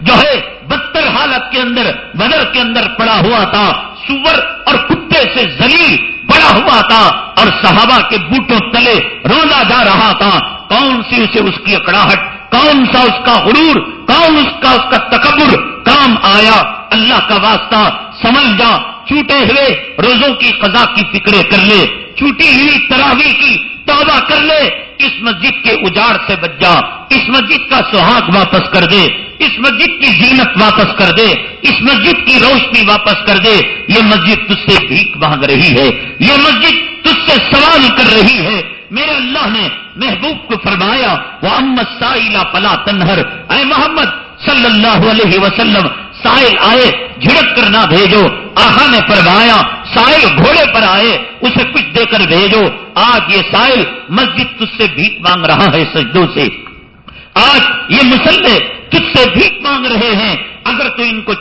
جو ہے بدتر حالت کے اندر، بدر کے اندر پڑا ہوا تھا، سور اور کتے سے زلیل پڑا ہوا تھا اور صحابہ کے بوٹوں تلے روزہ جا رہا تھا۔ کون سی اسے اس کی اکڑاہٹ؟ کون سا اس کا غرور؟ کون اس کا اس کا تکبر؟ کام آیا۔ اللہ کا واسطہ سمجھ جا۔ چھوٹے ہوئے، روزوں کی قضا کی فکرے کر لے، چھوٹی ہوئی تراوی کی توبہ کر لے، اس مسجد کے اجاڑ سے بچ جا، اس مسجد کا سہاگ واپس کر دے، اس مسجد کی زینت واپس کر دے، اس مسجد کی روشنی واپس کر دے، یہ مسجد تج سے بھیک مانگ رہی ہے، یہ مسجد تج سے سوال کر رہی ہے۔ میرے اللہ نے محبوب کو فرمایا وہ امت سائلہ پلا تنہر اے محمد صلی اللہ علیہ وسلم سائل آئے جھڑک کر نہ بھیجو۔ آخا نے فرمایا، سائل گھوڑے پر آئے، اسے کچھ دے کر بھیجو۔ آج یہ سائل مسجد تج سے بھیک مانگ رہا ہے سجدوں سے۔ آج یہ مسلح تجھ سے بھیک مانگ رہے ہیں۔ اگر تو ان کو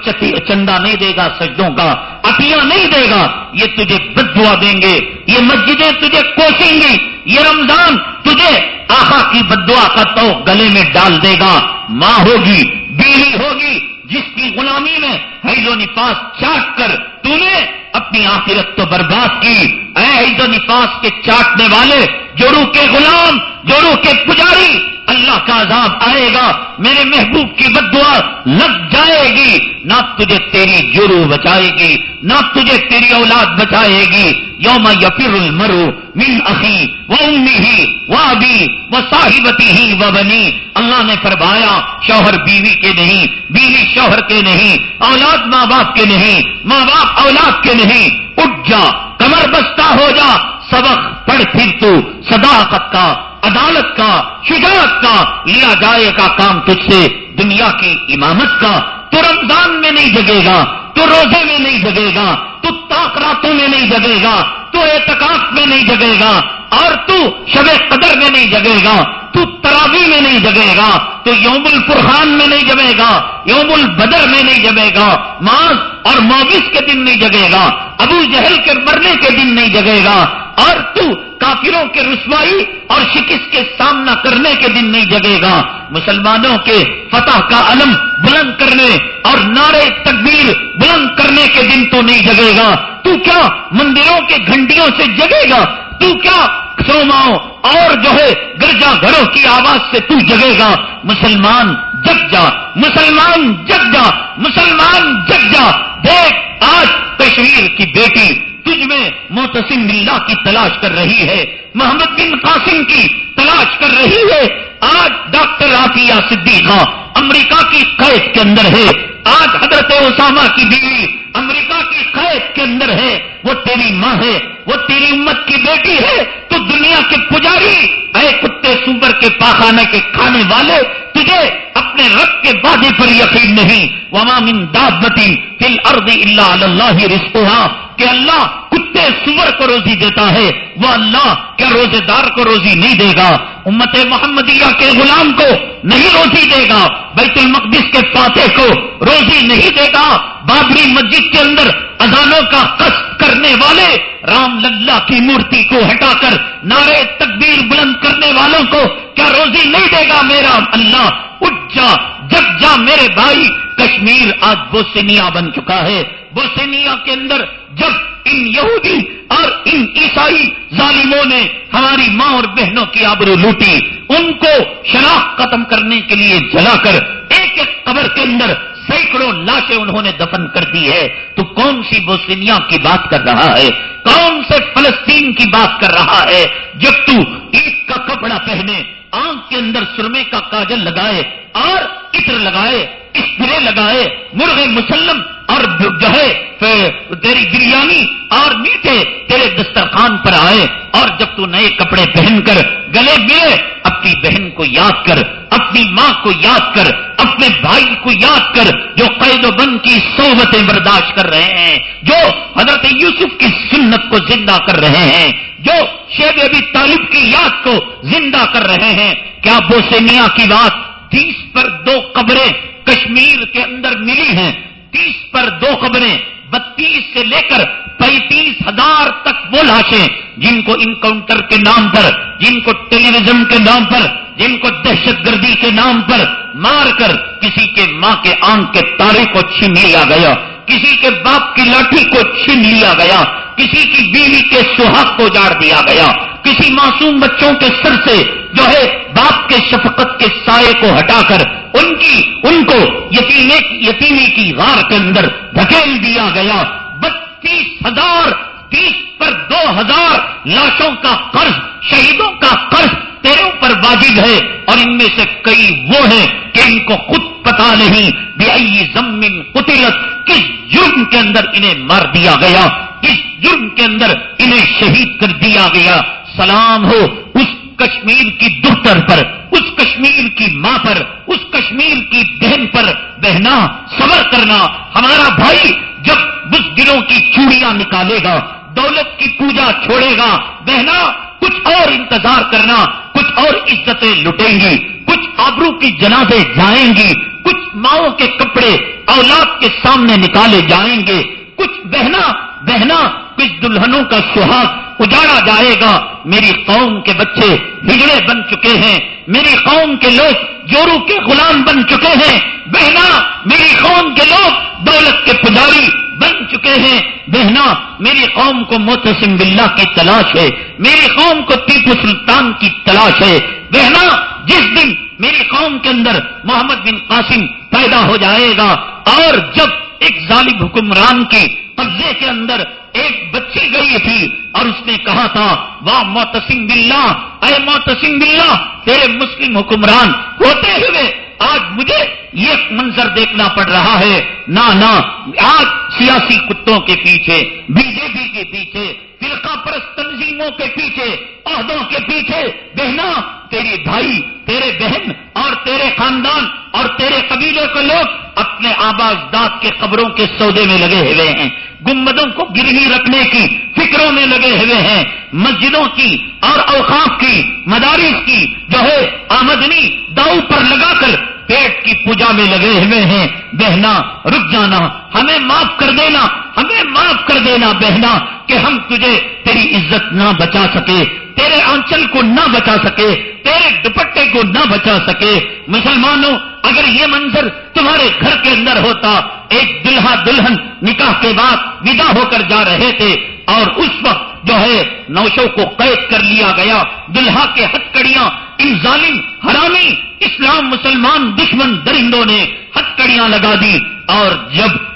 چندہ نہیں دے گا سجدوں کا اٹیاں نہیں دے گا، یہ تجھے بدوا دیں گے۔ یہ مسجدیں تجھے کوسیں گی۔ یہ رمضان تجھے آخا کی بدوا کا تو گلے میں ڈال دے گا۔ ماں ہوگی، بیوی ہوگی جس کی غلامی میں حیض و نفاس چاٹ کر تو نے اپنی آخرت تو برباد کی۔ اے حیض و نفاس کے چاٹنے والے جوڑو کے غلام جوڑو کے پجاری اللہ کا عذاب آئے گا، میرے محبوب کی بدعا لگ جائے گی، نہ تجھے تیری جرو بچائے گی، نہ تجھے تیری اولاد بچائے گی۔ یوم یفر المرو من اخی وہ امی ہی وہ ابھی صاحبتی ہی وہ بنی۔ اللہ نے فرمایا، شوہر بیوی کے نہیں، بیوی شوہر کے نہیں، اولاد ماں باپ کے نہیں ماں باپ اولاد کے نہیں۔ اٹھ جا، کمر بستہ ہو جا، سبق پڑھ پھر تو صداقت کا عدالت کا شجاعت کا لیا جائے گا کام تجھ سے دنیا کی امامت کا تو رمضان میں نہیں جگے گا تو روزے میں نہیں جگے گا تو تاکراتوں میں نہیں جگے گا تو اعتکاف میں نہیں جگے گا اور تو شب قدر میں نہیں جگے گا تو تراوی میں نہیں جگے گا تو یوم الفرحان میں نہیں جمے گا یوم البدر میں نہیں جمے گا ماس اور موبس کے دن نہیں جگے گا ابو جہل کے مرنے کے دن نہیں جگے گا اور تو کافروں کے رسوائی اور شکست کے سامنا کرنے کے دن نہیں جگے گا۔ مسلمانوں کے فتح کا علم بلند کرنے اور نعرے تکبیر بلند کرنے کے دن تو نہیں جگے گا۔ تو کیا مندروں کے گھنٹیوں سے جگے گا؟ تو کیا سوماؤں اور جو ہے گرجا گھروں کی آواز سے تو جگے گا؟ مسلمان جگ جا۔ مسلمان جگ جا۔ مسلمان جگ جا۔ دیکھ، آج کشمیر کی بیٹی تجھ میں موتسم اللہ کی تلاش کر رہی ہے، محمد بن قاسم کی تلاش کر رہی ہے۔ آج ڈاکٹر رافیہ صدیقہ امریکہ کی قید کے اندر ہے۔ آج حضرت اسامہ کی بیوی امریکہ کی قید کے اندر ہے۔ وہ تیری ماں ہے۔ وہ تیری امت کی بیٹی ہے۔ تو دنیا کے پجاری، اے کتے سوبر کے پاخانے کے کھانے والے، تجھے اپنے رب کے وعدے پر یقین نہیں۔ وما من دابتی فل ارد اللہ اللہ رشتہ کہ اللہ کتے سور کو روزی دیتا ہے۔ وہ اللہ کیا روزے دار کو روزی نہیں دے گا۔ امت محمدیہ کے غلام کو نہیں روزی دے گا۔ بیت المقدس کے پاتے کو روزی نہیں دے گا۔ بابری مسجد کے اندر اذانوں کا قصد کرنے والے رام للہ کی مورتی کو ہٹا کر نعرے تکبیر بلند کرنے والوں کو کیا روزی نہیں دے گا میرا اللہ؟ اٹھ جا جگ جا میرے بھائی، کشمیر آج بوسینیا بن چکا ہے۔ بوسینیا کے اندر جب ان یہودی اور ان عیسائی ظالموں نے ہماری ماں اور بہنوں کی آبرو لوٹی، ان کو شناخت ختم کرنے کے لیے جلا کر ایک ایک قبر کے اندر سینکڑوں لاشیں انہوں نے دفن کر دی ہے۔ تو کون سی بوسینیا کی بات کر رہا ہے؟ کون سے فلسطین کی بات کر رہا ہے؟ جب تو عید کا کپڑا پہنے آنکھ کے اندر سرمے کا کاجل لگائے اور عطر لگائے اسپرے لگائے مرغے مسلم اور جو ہے تیری بریانی اور میٹھے تیرے دسترخوان پر آئے اور جب تو نئے کپڑے پہن کر گلے ملے، اپنی بہن کو یاد کر، اپنی ماں کو یاد کر، اپنے بھائی کو یاد کر جو قید و بند کی صحبتیں برداشت کر رہے ہیں، جو حضرت یوسف کی سنت کو زندہ کر رہے ہیں۔ جو شیب ابھی طالب کی یاد کو زندہ کر رہے ہیں کیا بوسینیا کی بات تیس پر دو قبریں کشمیر کے اندر ملی ہیں؟ تیس پر دو خبریں بتیس سے لے کر پینتیس ہزار تک وہ لاشیں جن کو انکاؤنٹر کے نام پر، جن کو ٹیلی ویژن کے نام پر، جن کو دہشت گردی کے نام پر مار کر کسی کے ماں کے آنکھ کے تارے کو چھین لیا گیا، کسی کے باپ کی لاٹھی کو چھین لیا گیا۔ کسی کی بیوی کے سہاگ کو جاڑ دیا گیا۔ کسی معصوم بچوں کے سر سے جو ہے باپ کے شفقت کے سائے کو ہٹا کر ان کی، ان کو یتیمی کی غار کے اندر دھکیل دیا گیا۔ بتیس ہزار تیس پر دو ہزار لاشوں کا قرض، شہیدوں کا قرض تیرے اوپر واجب ہے اور ان میں سے کئی وہ ہیں کہ ان کو خود پتا نہیں بے زمین قطلت کس جرم کے اندر انہیں مار دیا گیا، کس جرم کے اندر انہیں شہید کر دیا گیا۔ سلام ہو اس کشمیر کی دختر پر، اس کشمیر کی ماں پر، اس کشمیر کی بہن پر۔ بہنا، صبر کرنا، ہمارا بھائی جب بس دلوں کی چوڑیاں نکالے گا، دولت کی پوجا چھوڑے گا۔ بہنا، کچھ اور انتظار کرنا، کچھ اور عزتیں لٹیں گی۔ کچھ آبرو کی جنازے جائیں گی۔ کچھ ماؤں کے کپڑے اولاد کے سامنے نکالے جائیں گے۔ کچھ بہنا بہنا، کچھ دلہنوں کا سہاگ اجاڑا جائے گا۔ میری قوم کے بچے بگڑے بن چکے ہیں۔ میری قوم کے لوگ جورو کے غلام بن چکے ہیں۔ بہنا، میری قوم کے لوگ دولت کے پجاری بن چکے ہیں۔ بہنا میری قوم کو محتسم باللہ کی تلاش ہے۔ میری قوم کو ٹیپو سلطان کی تلاش ہے۔ بہنا جس دن میری قوم کے اندر محمد بن قاسم پیدا ہو جائے گا، اور جب ایک ظالم حکمران کے قبضے کے اندر ایک بچی گئی تھی اور اس نے کہا تھا، واہ محتسم باللہ، اے محتسم باللہ، تیرے مسلم حکمران ہوتے ہوئے آج مجھے یہ منظر دیکھنا پڑ رہا ہے، نہ نہ، آج سیاسی کتوں کے پیچھے، بی جے پی کے پیچھے فرقہ پرست تنظیموں کے پیچھے، عہدوں کے پیچھے، بہنا، تیری بھائی، تیرے بہن اور تیرے خاندان اور تیرے قبیلے کے لوگ اپنے آباز داد کے قبروں کے سودے میں لگے ہوئے ہیں۔ گمبدوں کو گروی رکھنے کی فکروں میں لگے ہوئے ہیں۔ مسجدوں کی اور اوقاف کی، مدارس کی جو ہے آمدنی داؤ پر لگا کر پیٹ کی پوجا میں لگے ہوئے ہیں۔ بہنا، رک جانا، ہمیں معاف کر دینا، ہمیں معاف کر دینا، بہنا کہ ہم تجھے تیری عزت نہ بچا سکے، تیرے آنچل کو نہ بچا سکے، تیرے دوپٹے کو نہ بچا سکے۔ مسلمانوں، اگر یہ منظر تمہارے گھر کے اندر ہوتا، ایک دلہا دلہن نکاح کے بعد ودا ہو کر جا رہے تھے، اور اس وقت جو ہے نوشوں کو قید کر لیا گیا، دلہا کے ہتکڑیاں ان ظالم، حرامی، اسلام مسلمان دشمن درندوں نے ہتکڑیاں لگا دی۔ اور جب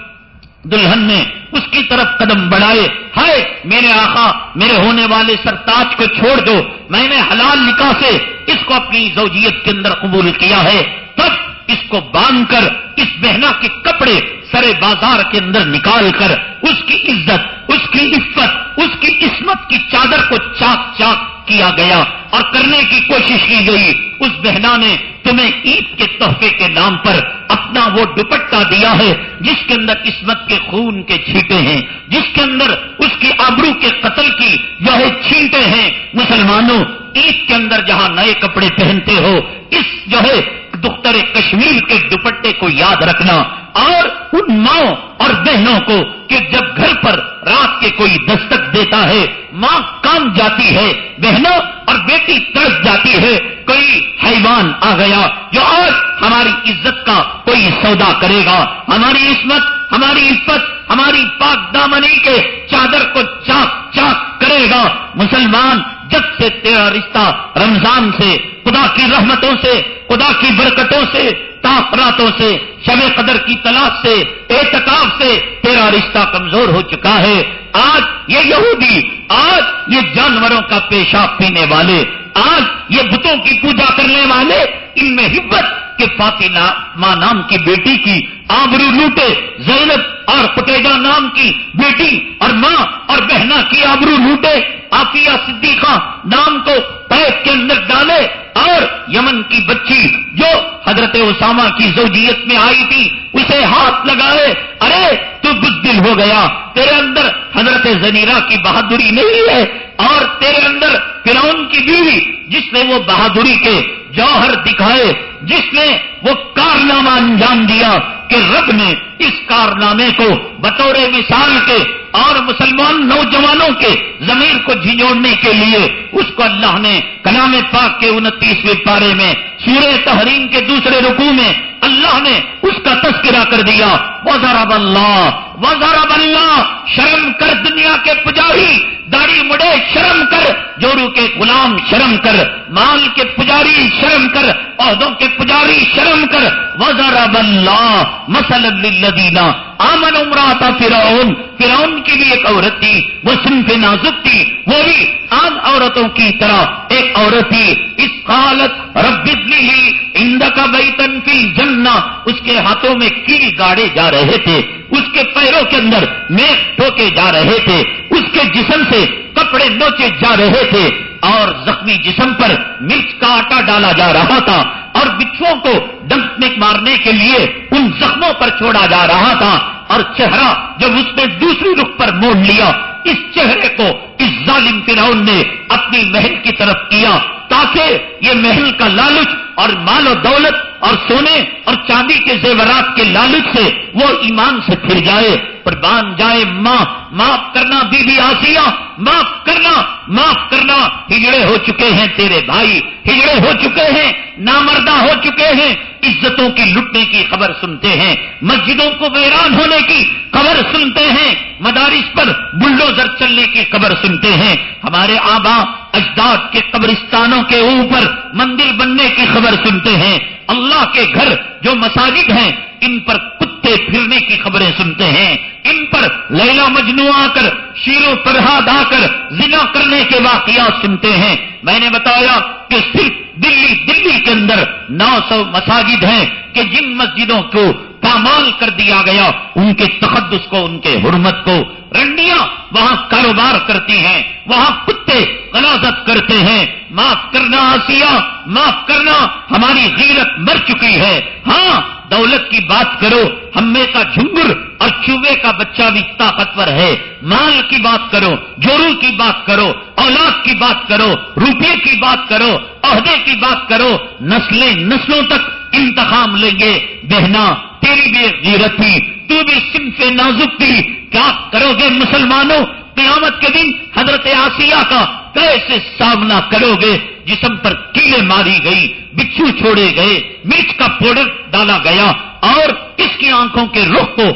دلہن نے اس کی طرف قدم بڑھائے، ہائے، میرے آقا، میرے ہونے والے سرتاج کو چھوڑ دو، میں نے حلال نکاح سے اس کو اپنی زوجیت کے اندر قبول کیا ہے تب اس کو باندھ کر، اس بہنا کے کپڑے سرے بازار کے اندر نکال کر، اس کی عزت، اس کی عفت، اس کی عصمت کی چادر کو چاک چاک کیا گیا اور کرنے کی کوشش کی گئی، اس بہنا نے تمہیں عید کے تحفے کے نام پر اپنا وہ دوپٹہ دیا ہے، جس کے اندر قسمت کے خون کے چھیٹے ہیں، جس کے اندر اس کی آبرو کے قتل کی جو ہے چھینٹے ہیں۔ مسلمانوں، عید کے اندر جہاں نئے کپڑے پہنتے ہو، اس جو ہے دختر کشمیر کے دوپٹے کو یاد رکھنا اور ان ماؤں اور بہنوں کو کہ جب گھر پر رات کے کوئی دستک دیتا ہے، ماں کام جاتی ہے، بہنوں اور بیٹی تڑپ جاتی ہے، کوئی حیوان آ گیا جو آج ہماری عزت کا کوئی سودا کرے گا۔ ہماری عصمت، ہماری عزت ہماری پاک دامنی کے چادر کو چاک چاک کرے گا۔ مسلمان جب سے تیرا رشتہ رمضان سے، خدا کی رحمتوں سے، خدا کی برکتوں سے تاثراتوں سے، شب قدر کی تلاش سے احتکاب سے تیرا رشتہ کمزور ہو چکا ہے۔ آج یہ یہودی، آج یہ جانوروں کا پیشاب پینے والے آج یہ بتوں کی پوجا کرنے والے، ان میں ہبت کے فاطمہ ماں نام کی بیٹی کی، آبرو لوٹے، زینب اور پٹیجا نام کی بیٹی اور ماں اور بہنا کی آبرو لوٹے آفیہ صدیقہ نام کو پیک کے اندر ڈالے اور یمن کی بچی جو حضرت اسامہ کی زوجیت میں آئی تھی، اسے ہاتھ لگائے، ارے تو بدل ہو گیا، تیرے اندر حضرت زنیرہ کی بہادری نہیں ہے، اور تیرے اندر فرعون کی بیوی، جس نے وہ بہادری کے جوہر دکھائے جس نے وہ کارنامہ انجام دیا کہ رب نے اس کارنامے کو بطور مثال کے اور مسلمان نوجوانوں کے ضمیر کو جھجوڑنے کے لیے اس کو اللہ نے کلام پاک کے انتیسویں پارے میں، سورہ تحریم کے دوسرے رکوع میں اللہ نے اس کا تذکرہ کر دیا۔ وزارب اللہ وزارب اللہ شرم کر دنیا کے پجاری داڑھی مڑے شرم کر جورو کے غلام شرم کر، مال کے پجاری شرم کر، عہدوں کے پجاری شرم کر وزر اللہ مسل للذین آمن عمرہ تھا فرعون فرعون کی بھی ایک عورت تھی، وہ صنف نازک تھی، وہ بھی عام عورتوں کی طرح ایک عورت تھی۔ اس قالت ربدنی ہی اند کا بیتن فی جنہ اس کے ہاتھوں میں کیل گاڑے جا رہے تھے۔ اس کے پیروں کے اندر میک ٹوکے جا رہے تھے۔ اس کے جسم سے کپڑے نوچے جا رہے تھے۔ اور زخمی جسم پر مرچ کا آٹا ڈالا جا رہا تھا اور بچھوؤں کو ڈمپنک مارنے کے لیے ان زخموں پر چھوڑا جا رہا تھا اور چہرہ جب اس نے دوسری رخ پر موڑ لیا، اس چہرے کو اس ظالم فرعون نے اپنی محل کی طرف کیا تاکہ یہ محل کا لالچ اور مال و دولت اور سونے اور چاندی کے زیورات کے لالچ سے وہ ایمان سے پھر جائے، قربان جائے ماں معاف کرنا بی بی آسیہ، معاف کرنا معاف کرنا، ہجڑے ہو چکے ہیں تیرے بھائی، ہجڑے ہو چکے ہیں، نامردہ ہو چکے ہیں، عزتوں کی لٹنے کی خبر سنتے ہیں، مسجدوں کو ویران ہونے کی خبر سنتے ہیں مدارس پر بلڈوزر چلنے کی خبر سنتے ہیں۔ ہمارے آبا اجداد کے قبرستانوں کے اوپر مندر بننے کی خبر سنتے ہیں۔ اللہ کے گھر جو مساجد ہیں، ان پر کتے پھرنے کی خبریں سنتے ہیں۔ ان پر لیلا مجنو آ کر شیرو فرحاد آ کر زنا کرنے کے واقعات سنتے ہیں۔ میں نے بتایا کہ صرف دلی دلی کے اندر نو سو مساجد ہیں کہ جن مسجدوں کو پامال کر دیا گیا، ان کے تقدس کو، ان کے حرمت کو رنڈیاں وہاں کاروبار کرتی ہیں، وہاں کتے غلازت کرتے ہیں۔ معاف کرنا آسیا معاف کرنا ہماری غیرت مر چکی ہے۔ ہاں دولت کی بات کرو ہمیں کا جھنگر اور چوبے کا بچہ بھی طاقتور ہے۔ مال کی بات کرو جورو کی بات کرو، اولاد کی بات کرو، روپے کی بات کرو، عہدے کی بات کرو۔ نسلیں نسلوں تک انتخاب لیں گے۔ بہنا تیری بھی غیرت تھی، تو بھی صنف نازک تھی۔ کیا کرو گے مسلمانوں؟ قیامت کے دن حضرت آسیہ کا کیسے سامنا کرو گے، جسم پر کیلے ماری گئی، بچھو چھوڑے گئے مرچ کا پاؤڈر ڈالا گیا۔ اور اس کی آنکھوں کے رخ کو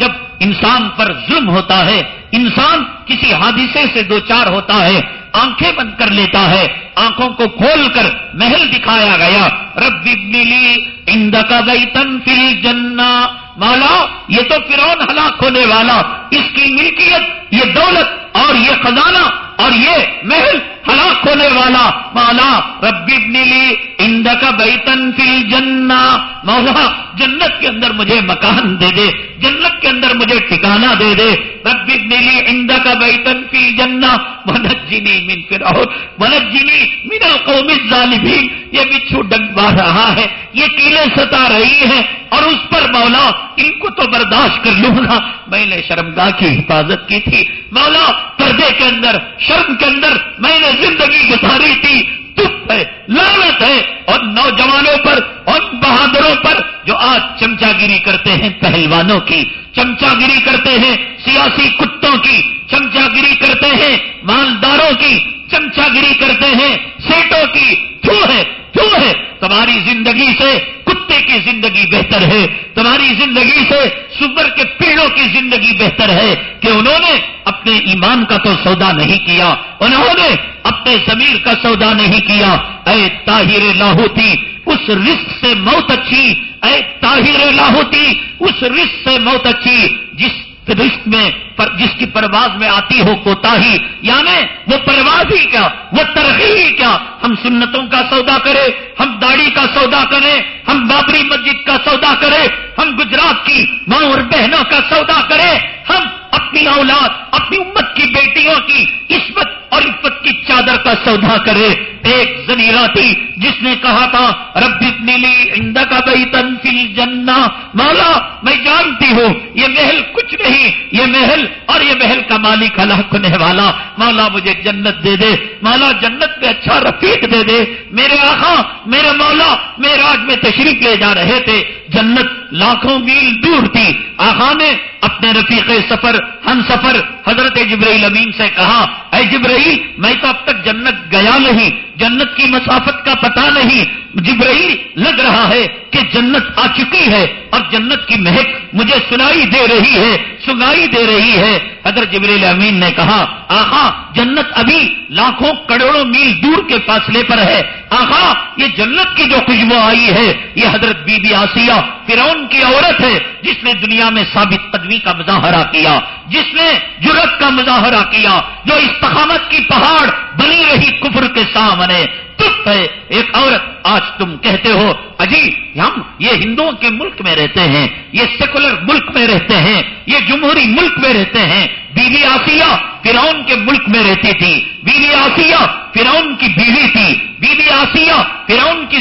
جب انسان پر ظلم ہوتا ہے، انسان کسی حادثے سے دو چار ہوتا ہے آنکھیں بند کر لیتا ہے۔ آنکھوں کو کھول کر محل دکھایا گیا۔ رب ملی اند کا بیتن فل جنا مالا یہ تو فرون ہلاک ہونے والا۔ اس کی ملکیت، یہ دولت اور یہ خزانہ اور یہ محل ہلاک ہونے والا مولا ربی نیلی اند کا بیتن فی جنا مولا، جنت کے اندر مجھے مکان دے دے، جنت کے اندر مجھے ٹھکانا دے دے۔ ربی نیلی اند کا بیتن فی جنا ونجنی من فرعون، ونجنی من القوم الظالمین۔ یہ بچھو ڈگوا رہا ہے، یہ کیلے ستا رہی ہے۔ اور اس پر مولا، ان کو تو برداشت کر لوں گا۔ میں نے شرمگاہ کی حفاظت کی تھی۔ مولا پردے کے اندر، شرم کے اندر میں نے زندگی گزاری تھی۔ تپ ہے لالت ہے۔ اور نوجوانوں پر، اور بہادروں پر جو آج چمچا گیری کرتے ہیں پہلوانوں کی چمچا گیری کرتے ہیں سیاسی کتوں کی چمچا گیری کرتے ہیں مالداروں کی چمچا گیری کرتے ہیں، سیٹوں کی کیوں ہے کیوں ہے۔ تمہاری زندگی سے کتے کی زندگی بہتر ہے۔ تمہاری زندگی سے سبر کے پیڑوں کی زندگی بہتر ہے کہ انہوں نے اپنے ایمان کا تو سودا نہیں کیا، انہوں نے اپنے ضمیر کا سودا نہیں کیا۔ اے طاہر لاہوتی، اس رسک سے موت اچھی۔ اے طاہر لاہوتی، اس رسک سے موت اچھی۔ جس رشت میں پر جس کی پرواز میں آتی ہو کوتا ہی یعنی وہ پرواز ہی کیا، وہ ترقی ہی کیا۔ ہم سنتوں کا سودا کرے، ہم داڑھی کا سودا کریں ہم بابری مسجد کا سودا کریں ہم گجرات کی ماں اور بہنوں کا سودا کریں ہم اپنی اولاد، اپنی امت کی بیٹیوں کی عصمت اور عفت کی چادر کا سودا کرے۔ ایک زنیرا تھی جس نے کہا تھا، رب نیلی اند کا بئی تنفیل جنا مولا، میں جانتی ہوں، یہ محل کچھ نہیں، یہ محل اور یہ محل کا مالک ہلاک ہونے والا۔ مولا، مجھے جنت دے دے۔ مولا، جنت میں اچھا رفیق دے دے۔ میرے آخا میرے مولا میرے آج میں تشریف لے جا رہے تھے۔ جنت لاکھوں میل دور تھی۔ آخا نے اپنے رفیق سفر، ہم سفر، حضرت جبرائیل امین سے کہا، اے جبرائیل، میں تو اب تک جنت گیا نہیں، جنت کی مسافت کا پتہ نہیں، جبرائیل، لگ رہا ہے کہ جنت آ چکی ہے اور جنت کی مہک مجھے سنائی دے رہی ہے، سنائی دے رہی ہے۔ حضرت جبریل امین نے کہا آخا جنت ابھی لاکھوں کروڑوں میل دور کے فاصلے پر ہے آخا یہ جنت کی جو خوشبو آئی ہے، یہ حضرت بی بی آسیہ فرون کی عورت ہے، جس نے دنیا میں ثابت قدمی کا مظاہرہ کیا، جس نے جرت کا مظاہرہ کیا، جو استقامت کی پہاڑ بنی رہی کفر کے سامنے۔ تف ہے، ایک عورت، آج تم کہتے ہو، اجی، ہم یہ ہندوؤں کے ملک میں رہتے ہیں، یہ سیکولر ملک میں رہتے ہیں، یہ جمہوری ملک میں رہتے ہیں۔ بیوی آسیہ فرعون کے ملک میں رہتی تھی۔ بیوی آسیہ فرعون کی بیوی تھی۔ بیوی آسیہ فرعون کی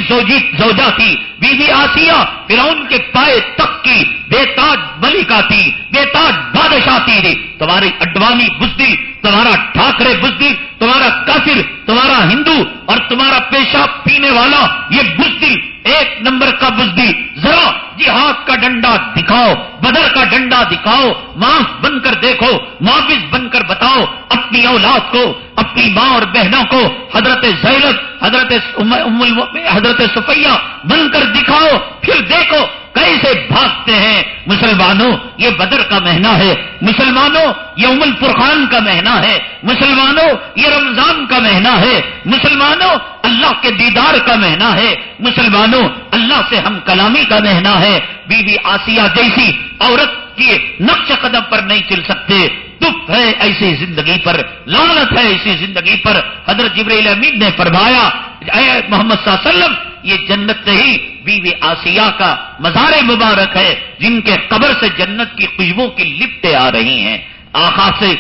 زوجا تھی۔ بیوی آسیہ فرعون کے پائے تک کی بے تاج ملکہ تھی۔ بے تاج بادشاہ تھی۔ تمہاری اڈوانی بزدی، تمہارا ٹھاکرے بزدی، تمہارا کافر، تمہارا ہندو اور تمہارا پیشاب پینے والا یہ بزدل ایک نمبر کا بزدی، ذرا جہاد کا ڈنڈا دکھاؤ، بدر کا ڈنڈا دکھاؤ، معاف بن کر دیکھو معافذ بن کر بتاؤ، اپنی اولاد کو، اپنی ماں اور بہنوں کو، حضرت زیرت حضرت حضرت صفیہ بن کر دکھاؤ، پھر دیکھو کیسے بھاگتے ہیں مسلمانوں، یہ بدر کا مہینہ ہے۔ مسلمانوں، یہ ام الفرقان کا مہینہ ہے۔ مسلمانوں، یہ رمضان کا مہینہ ہے۔ مسلمانوں، اللہ کے دیدار کا مہینہ ہے۔ مسلمانوں، اللہ سے ہم کلامی کا مہینہ ہے۔ بی بی آسیہ جیسی عورت کی نقش قدم پر نہیں چل سکتے۔ دکھ ہے ایسی زندگی پر لانت ہے ایسی زندگی پر۔ حضرت جبریل امید نے فرمایا، اے محمد صلی اللہ علیہ وسلم، یہ جنت نہیں بی بی آسیہ کا مزار مبارک ہے، جن کے قبر سے جنت کی خوشبو کی لپٹیں آ رہی ہیں۔ آخا سے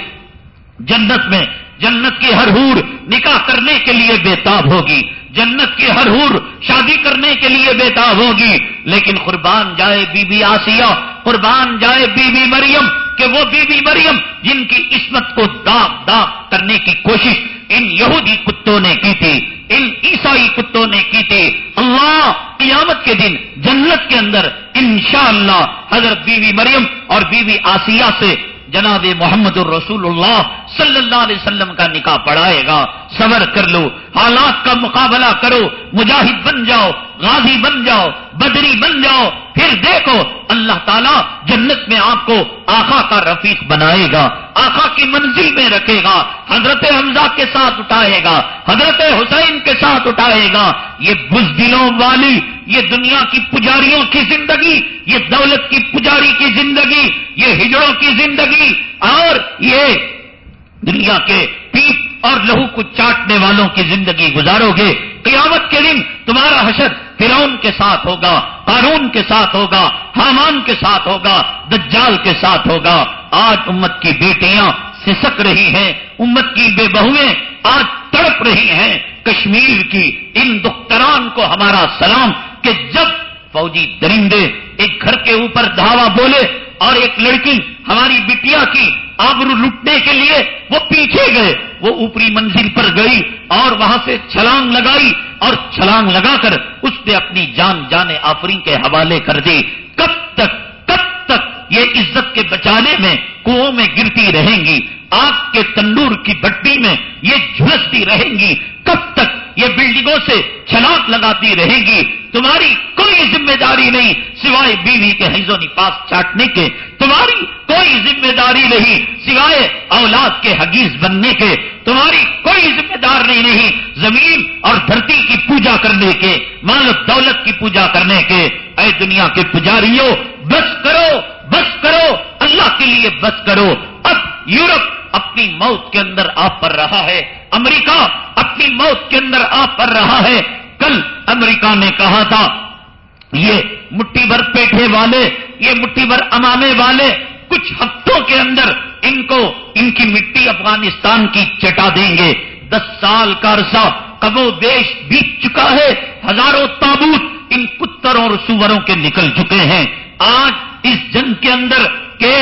جنت میں، جنت کی ہر ہور نکاح کرنے کے لیے بےتاب ہوگی۔ جنت کی ہر ہور شادی کرنے کے لیے بےتاب ہوگی۔ لیکن قربان جائے بی بی آسیہ، قربان جائے بی بی مریم کہ وہ بی بی مریم جن کی عصمت کو داغ داغ کرنے کی کوشش ان یہودی کتوں نے کی تھی، ان عیسائی کتوں نے کی تھی۔ اللہ قیامت کے دن جنت کے اندر انشاءاللہ حضرت بی بی مریم اور بی بی آسیہ سے جناب محمد الرسول اللہ صلی اللہ علیہ وسلم کا نکاح پڑھائے گا۔ صبر کر لو، حالات کا مقابلہ کرو، مجاہد بن جاؤ غازی بن جاؤ، بدری بن جاؤ، پھر دیکھو اللہ تعالیٰ جنت میں آپ کو آخا کا رفیق بنائے گا آخا کی منزل میں رکھے گا، حضرت حمزہ کے ساتھ اٹھائے گا، حضرت حسین کے ساتھ اٹھائے گا۔ یہ بزدلوں والی، یہ دنیا کی پجاریوں کی زندگی، یہ دولت کی پجاری کی زندگی، یہ ہجڑوں کی زندگی، اور یہ دنیا کے پیپ اور لہو کو چاٹنے والوں کی زندگی گزارو گے قیامت کے دن تمہارا حشر فرون کے ساتھ ہوگا قانون کے ساتھ ہوگا، حامان کے ساتھ ہوگا، دجال کے ساتھ ہوگا۔ آج امت کی بیٹیاں سسک رہی ہیں، امت کی بے بہویں آج تڑپ رہی ہیں۔ کشمیر کی ان دختران کو ہمارا سلام کہ جب فوجی درندے ایک گھر کے اوپر دھاوا بولے اور ایک لڑکی ہماری بٹیا کی آبرو لٹنے کے لیے وہ پیچھے گئے، وہ اوپری منزل پر گئی اور وہاں سے چھلانگ لگائی اور چھلانگ لگا کر اس نے اپنی جان جانے آفری کے حوالے کر دی۔ کب تک کب تک یہ عزت کے بچانے میں کنو میں گرتی رہیں گی؟ آگ کے تندور کی بٹی میں یہ جھلستی رہیں گی، کب تک یہ بلڈنگوں سے چھلاک لگاتی رہے گی؟ تمہاری کوئی ذمہ داری نہیں، سوائے بیوی کے حیض و نپاس چاٹنے کے۔ تمہاری کوئی ذمہ داری نہیں، سوائے اولاد کے حگیز بننے کے۔ تمہاری کوئی ذمہ دار نہیں زمین اور دھرتی کی پوجا کرنے کے، مال دولت کی پوجا کرنے کے۔ اے دنیا کے پجاریوں، بس کرو بس کرو، اللہ کے لیے بس کرو۔ اب یورپ اپنی موت کے اندر آپ پر رہا ہے۔ امریکہ اپنی موت کے اندر آپ پر رہا ہے۔ کل امریکہ نے کہا تھا، یہ مٹھی بھر پیٹھے والے، یہ مٹھی بھر امامے والے کچھ ہفتوں کے اندر ان کو، ان کی مٹی افغانستان کی چٹا دیں گے۔ دس سال کا عرصہ کبو دیش بیت چکا ہے۔ ہزاروں تابوت ان کتروں اور سوروں کے نکل چکے ہیں۔ آج اس جنگ کے اندر کہ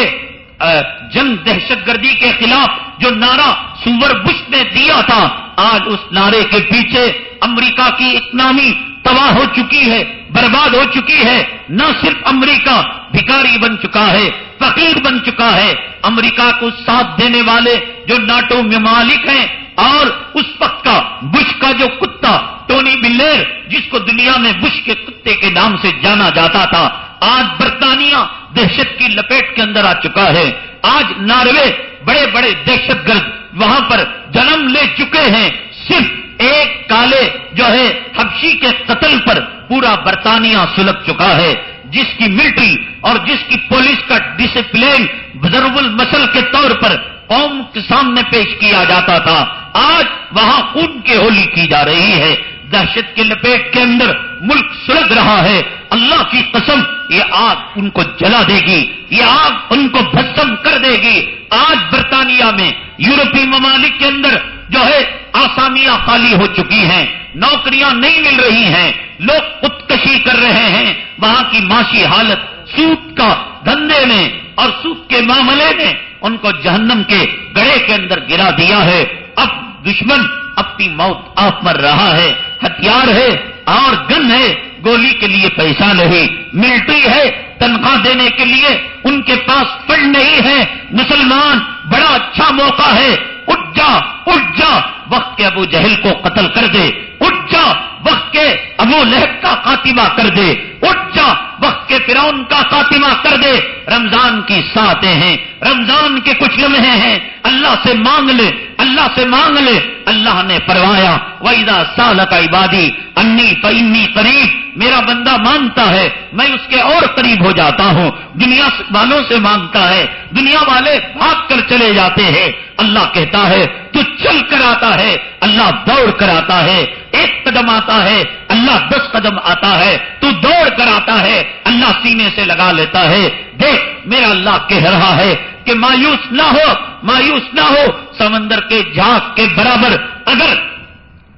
جنگ دہشت گردی کے خلاف جو نعرہ سور بش نے دیا تھا، آج اس نعرے کے پیچھے امریکہ کی اکنامی تباہ ہو چکی ہے، برباد ہو چکی ہے۔ نہ صرف امریکہ بھکاری بن چکا ہے، فقیر بن چکا ہے۔ امریکہ کو ساتھ دینے والے جو ناٹو ممالک ہیں، اور اس وقت کا بش کا جو کتا، ٹونی بلیر، جس کو دنیا میں بش کے کتے کے نام سے جانا جاتا تھا، آج برطانیہ دہشت کی لپیٹ کے اندر آ چکا ہے۔ آج ناروے بڑے بڑے دہشت گرد وہاں پر جنم لے چکے ہیں۔ صرف ایک کالے جو ہے حبشی کے قتل پر پورا برطانیہ سلگ چکا ہے۔ جس کی ملٹری اور جس کی پولیس کا ڈسپلین ضرب المسل کے طور پر قوم کے سامنے پیش کیا جاتا تھا۔ آج وہاں خون کے ہولی کی جا رہی ہے۔ دہشت کے لپیٹ کے اندر ملک سلگ رہا ہے۔ اللہ کی قسم یہ آگ ان کو جلا دے گی، یہ آگ ان کو بھسم کر دے گی۔ آج برطانیہ میں یورپی ممالک کے اندر جو ہے آسامیاں خالی ہو چکی ہیں، نوکریاں نہیں مل رہی ہیں، لوگ خودکشی کر رہے ہیں۔ وہاں کی معاشی حالت سوت کا دھندے میں اور سوت کے معاملے میں ان کو جہنم کے گڑے کے اندر گرا دیا ہے۔ اب دشمن اپنی موت آپ مر رہا ہے، ہتھیار ہے اور گن ہے۔ گولی کے لیے پیسہ نہیں، ملٹری ہے، تنخواہ دینے کے لیے ان کے پاس فنڈ نہیں ہے۔ مسلمان، بڑا اچھا موقع ہے۔ اٹھ جا اٹھ جا۔ وقت کے ابو جہل کو قتل کر دے۔ اٹھ جا، وقت کے ابو لہب کا خاتمہ کر دے۔ اٹھ جا وقت کے فرعون کا خاتمہ کر دے۔ رمضان کی ساتیں ہیں۔ رمضان کے کچھ لمحے ہیں۔ اللہ سے مانگ لے۔ اللہ سے مانگ لے۔ اللہ نے پروایا ویدا سال کا عبادی انی فنی قریب میرا بندہ مانگتا ہے، میں اس کے اور قریب ہو جاتا ہوں۔ دنیا والوں سے مانگتا ہے۔ دنیا والے بھاگ کر چلے جاتے ہیں۔ اللہ کہتا ہے، تو چل کر آتا ہے۔ اللہ دوڑ کر آتا ہے۔ ایک قدم آتا ہے۔ اللہ دس قدم آتا ہے۔ تو دوڑ کر آتا ہے۔ اللہ سینے سے لگا لیتا ہے۔ دیکھ، میرا اللہ کہہ رہا ہے کہ مایوس نہ ہو، مایوس نہ ہو، سمندر کے جھاگ کے برابر اگر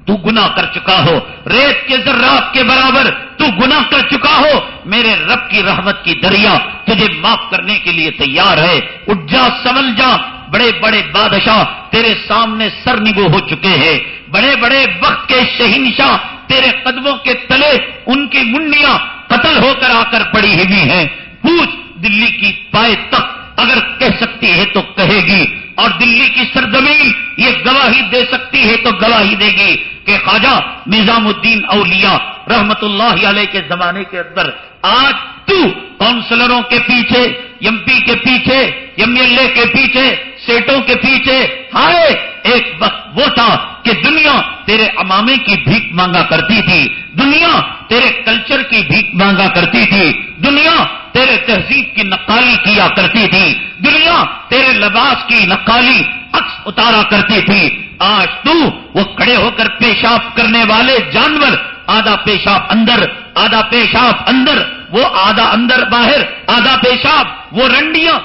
تو گنا کر چکا ہو، ریت کے ذرات کے برابر تو گنا کر چکا ہو، میرے رب کی رحمت کی دریا تجھے معاف کرنے کے لیے تیار ہے۔ اٹھ جا سمل جا۔ بڑے بڑے بادشاہ تیرے سامنے سر نگو ہو چکے ہیں۔ بڑے بڑے وقت کے شہنشاہ تیرے قدموں کے تلے، ان کی منڈیاں قتل ہو کر آ کر پڑی ہوئی ہیں۔ پوچھ دلی کی پائے تک اگر کہہ سکتی ہے تو کہے گی، اور دلی کی سرزمین یہ گواہی دے سکتی ہے تو گواہی دے گی کہ خواجہ نظام الدین اولیاء رحمت اللہ علیہ کے زمانے کے اندر آج تو کاؤنسلروں کے پیچھے، ایم پی کے پیچھے، ایم ایل اے کے پیچھے سیٹوں کے پیچھے، ہائے، ایک وقت وہ تھا کہ دنیا تیرے امامے کی بھیک مانگا کرتی تھی، دنیا تیرے کلچر کی بھیک مانگا کرتی تھی، دنیا تیرے تہذیب کی نقالی کیا کرتی تھی، دنیا تیرے لباس کی نقالی عکس اتارا کرتی تھی۔ آج تو وہ کھڑے ہو کر پیشاب کرنے والے جانور آدھا پیشاب اندر، آدھا پیشاب اندر، وہ آدھا اندر باہر، آدھا پیشاب، وہ رنڈیاں،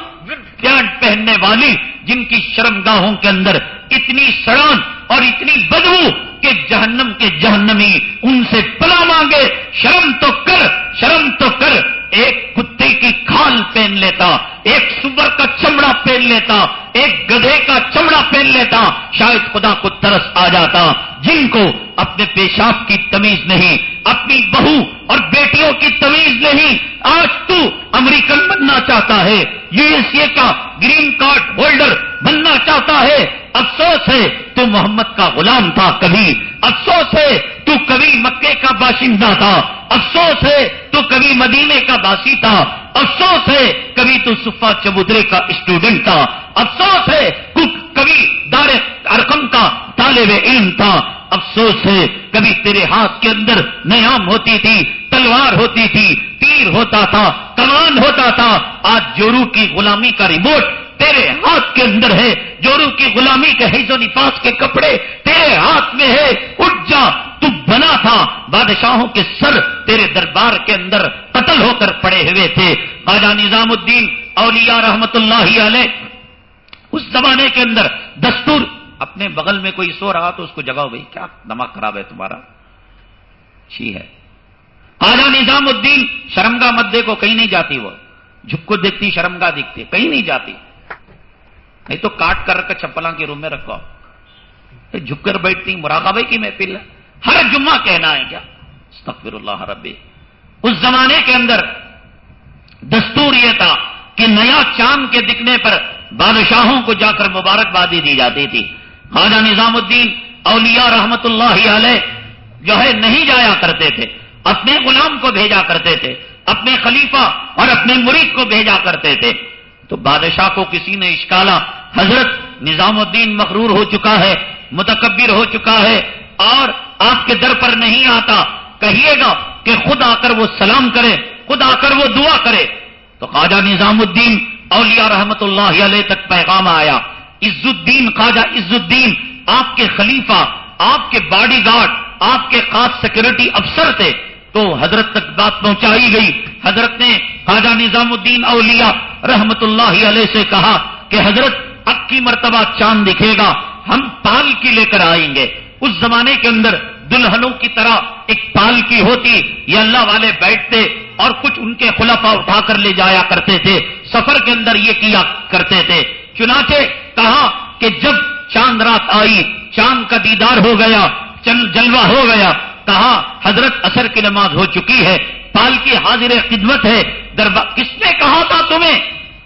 پینٹ پہننے والی جن کی شرم گاہوں کے اندر اتنی سڑان اور اتنی بدبو کہ جہنم کے جہنمی ان سے پلا مانگے، شرم تو کر، شرم تو کر ایک کتے کی کھال پہن لیتا، ایک سور کا چمڑا پہن لیتا، ایک گدھے کا چمڑا پہن لیتا، شاید خدا کو ترس آ جاتا۔ جن کو اپنے پیشاب کی تمیز نہیں، اپنی بہو اور بیٹیوں کی تمیز نہیں، آج تو امریکن بننا چاہتا ہے، یو ایس اے کا گرین کارڈ ہولڈر بننا چاہتا ہے۔ افسوس ہے تو محمد کا غلام تھا کبھی۔ افسوس ہے تو کبھی مکے کا باشندہ تھا۔ افسوس ہے تو کبھی مدینے کا باسی تھا۔ افسوس ہے کبھی تو صفا چبودرے کا اسٹوڈنٹ تھا۔ افسوس ہے کبھی دار ارکم کا طالب علم تھا۔ افسوس ہے کبھی تیرے ہاتھ کے اندر نیام ہوتی تھی، تلوار ہوتی تھی، تیر ہوتا تھا، کمان ہوتا تھا۔ آج جورو کی غلامی کا ریموٹ تیرے ہاتھ کے اندر ہے جورو کی غلامی کے حیض و نفاس کے کپڑے تیرے ہاتھ میں ہے۔ اٹھ جا، تو بنا تھا۔ بادشاہوں کے سر تیرے دربار کے اندر قتل ہو کر پڑے ہوئے تھے۔ خواجہ نظام الدین اولیاء رحمت اللہ علیہ اس زمانے کے اندر دستور، اپنے بغل میں کوئی سو رہا تو اس کو جگاؤ بھائی، کیا دماغ خراب ہے تمہارا؟ چھی ہے۔ خواجہ نظام الدین شرمگا مدے کو کہیں نہیں جاتی وہ۔ جھک کو دیکھتی شرمگا دیکھتی، کہیں نہیں جاتی۔ نہیں تو کاٹ کر رکھ چپلا کے روم میں رکھو جھک کر بیٹھتی مراقبے کی محفل ہے ہر جمعہ کہنا ہے کیا؟ استغفر اللہ ربی۔ اس زمانے کے اندر دستور یہ تھا کہ نیا چاند کے دکھنے پر بادشاہوں کو جا کر مبارکبادی دی جاتی تھی۔ خواجہ نظام الدین اولیاء رحمت اللہ علیہ جو ہے، نہیں جایا کرتے تھے۔ اپنے غلام کو بھیجا کرتے تھے، اپنے خلیفہ اور اپنے مرید کو بھیجا کرتے تھے۔ تو بادشاہ کو کسی نے اشکالا حضرت نظام الدین مغرور ہو چکا ہے، متکبر ہو چکا ہے اور آپ کے در پر نہیں آتا۔ کہیے گا کہ خود آ کر وہ سلام کرے، خود آ کر وہ دعا کرے۔ تو خواجہ نظام الدین اولیاء رحمت اللہ علیہ تک پیغام آیا۔ عز الدین، خواجہ عز الدین، آپ کے خلیفہ، آپ کے باڈی گارڈ، آپ کے خاص سیکورٹی افسر تھے۔ تو حضرت تک بات پہنچائی گئی۔ حضرت نے خواجہ نظام الدین اولیاء رحمت اللہ علیہ سے کہا کہ حضرت اب کی مرتبہ چاند دکھے گا، ہم پال کی لے کر آئیں گے۔ اس زمانے کے اندر دلہنوں کی طرح ایک پال کی ہوتی، یہ اللہ والے بیٹھتے اور کچھ ان کے خلافہ اٹھا کر لے جایا کرتے تھے۔ سفر کے اندر یہ کیا کرتے تھے۔ چنانچہ کہا کہ جب چاند رات آئی، چاند کا دیدار ہو گیا جلوہ ہو گیا، کہا حضرت اثر کی نماز ہو چکی ہے، پال کی حاضر خدمت ہے۔ دربا کس نے کہا تھا تمہیں؟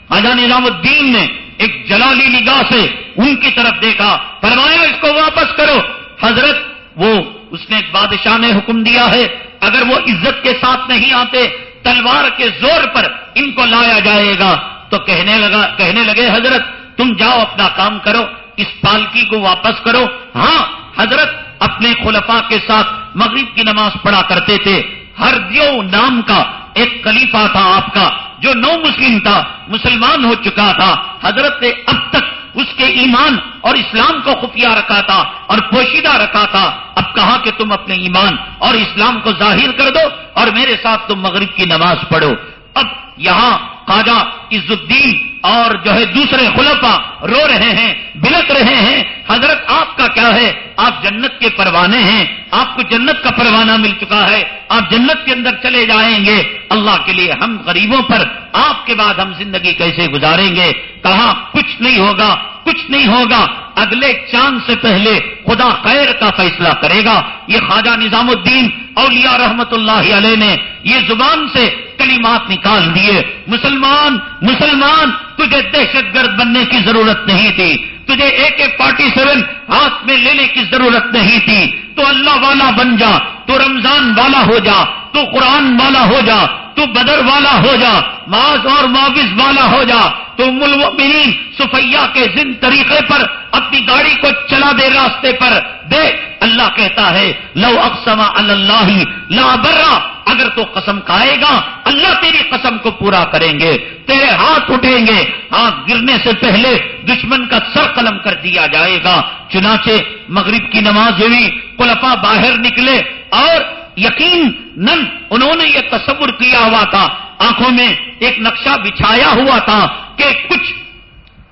خواجہ نظام الدین نے۔ ایک جلالی نگاہ سے ان کی طرف دیکھا، فرمایا، اس کو واپس کرو۔ حضرت، وہ، اس نے بادشاہ نے حکم دیا ہے، اگر وہ عزت کے ساتھ نہیں آتے، تلوار کے زور پر ان کو لایا جائے گا۔ تو کہنے لگا، کہنے لگے، حضرت، تم جاؤ، اپنا کام کرو، اس پالکی کو واپس کرو۔ ہاں حضرت اپنے خلفاء کے ساتھ مغرب کی نماز پڑھا کرتے تھے۔ ہر دیو نام کا ایک خلیفہ تھا آپ کا۔ جو نو مسلم تھا، مسلمان ہو چکا تھا، حضرت نے اب تک اس کے ایمان اور اسلام کو خفیہ رکھا تھا اور پوشیدہ رکھا تھا۔ اب کہا کہ تم اپنے ایمان اور اسلام کو ظاہر کر دو اور میرے ساتھ تم مغرب کی نماز پڑھو۔ اب یہاں خواجہ عز الدین اور جو ہے دوسرے خلفا رو رہے ہیں، بلک رہے ہیں۔ حضرت، آپ کا کیا ہے؟ آپ جنت کے پروانے ہیں۔ آپ کو جنت کا پروانہ مل چکا ہے۔ آپ جنت کے اندر چلے جائیں گے۔ اللہ کے لیے ہم غریبوں پر آپ کے بعد ہم زندگی کیسے گزاریں گے؟ کہاں؟ کچھ نہیں ہوگا، کچھ نہیں ہوگا۔ اگلے چاند سے پہلے خدا خیر کا فیصلہ کرے گا۔ یہ خواجہ نظام الدین اولیاء رحمت اللہ علیہ نے یہ زبان سے کلمات نکال دیے۔ مسلمان مسلمان تجھے دہشت گرد بننے کی ضرورت نہیں تھی، تجھے اے کے فورٹی سیون ہاتھ میں لینے کی ضرورت نہیں تھی۔ تو اللہ والا بن جا، تو رمضان والا ہو جا۔ تو قرآن والا ہو جا، تو بدر والا ہو جا، معاذ اور معاوض والا ہو جا، تو ملومین سفیا کے زن طریقے پر، اپنی گاڑی کو چلا دے راستے پر۔ دیکھ، اللہ کہتا ہے، لو اقسما اللہ، لا برا اگر تو قسم کھائے گا، اللہ تیری قسم کو پورا کریں گے، تیرے ہاتھ اٹھیں گے ہاتھ گرنے سے پہلے دشمن کا سر قلم کر دیا جائے گا۔ چنانچہ مغرب کی نماز ہوئی کلفا باہر نکلے اور یقین نن انہوں نے یہ تصور کیا ہوا تھا۔ آنکھوں میں ایک نقشہ بچھایا ہوا تھا کہ کچھ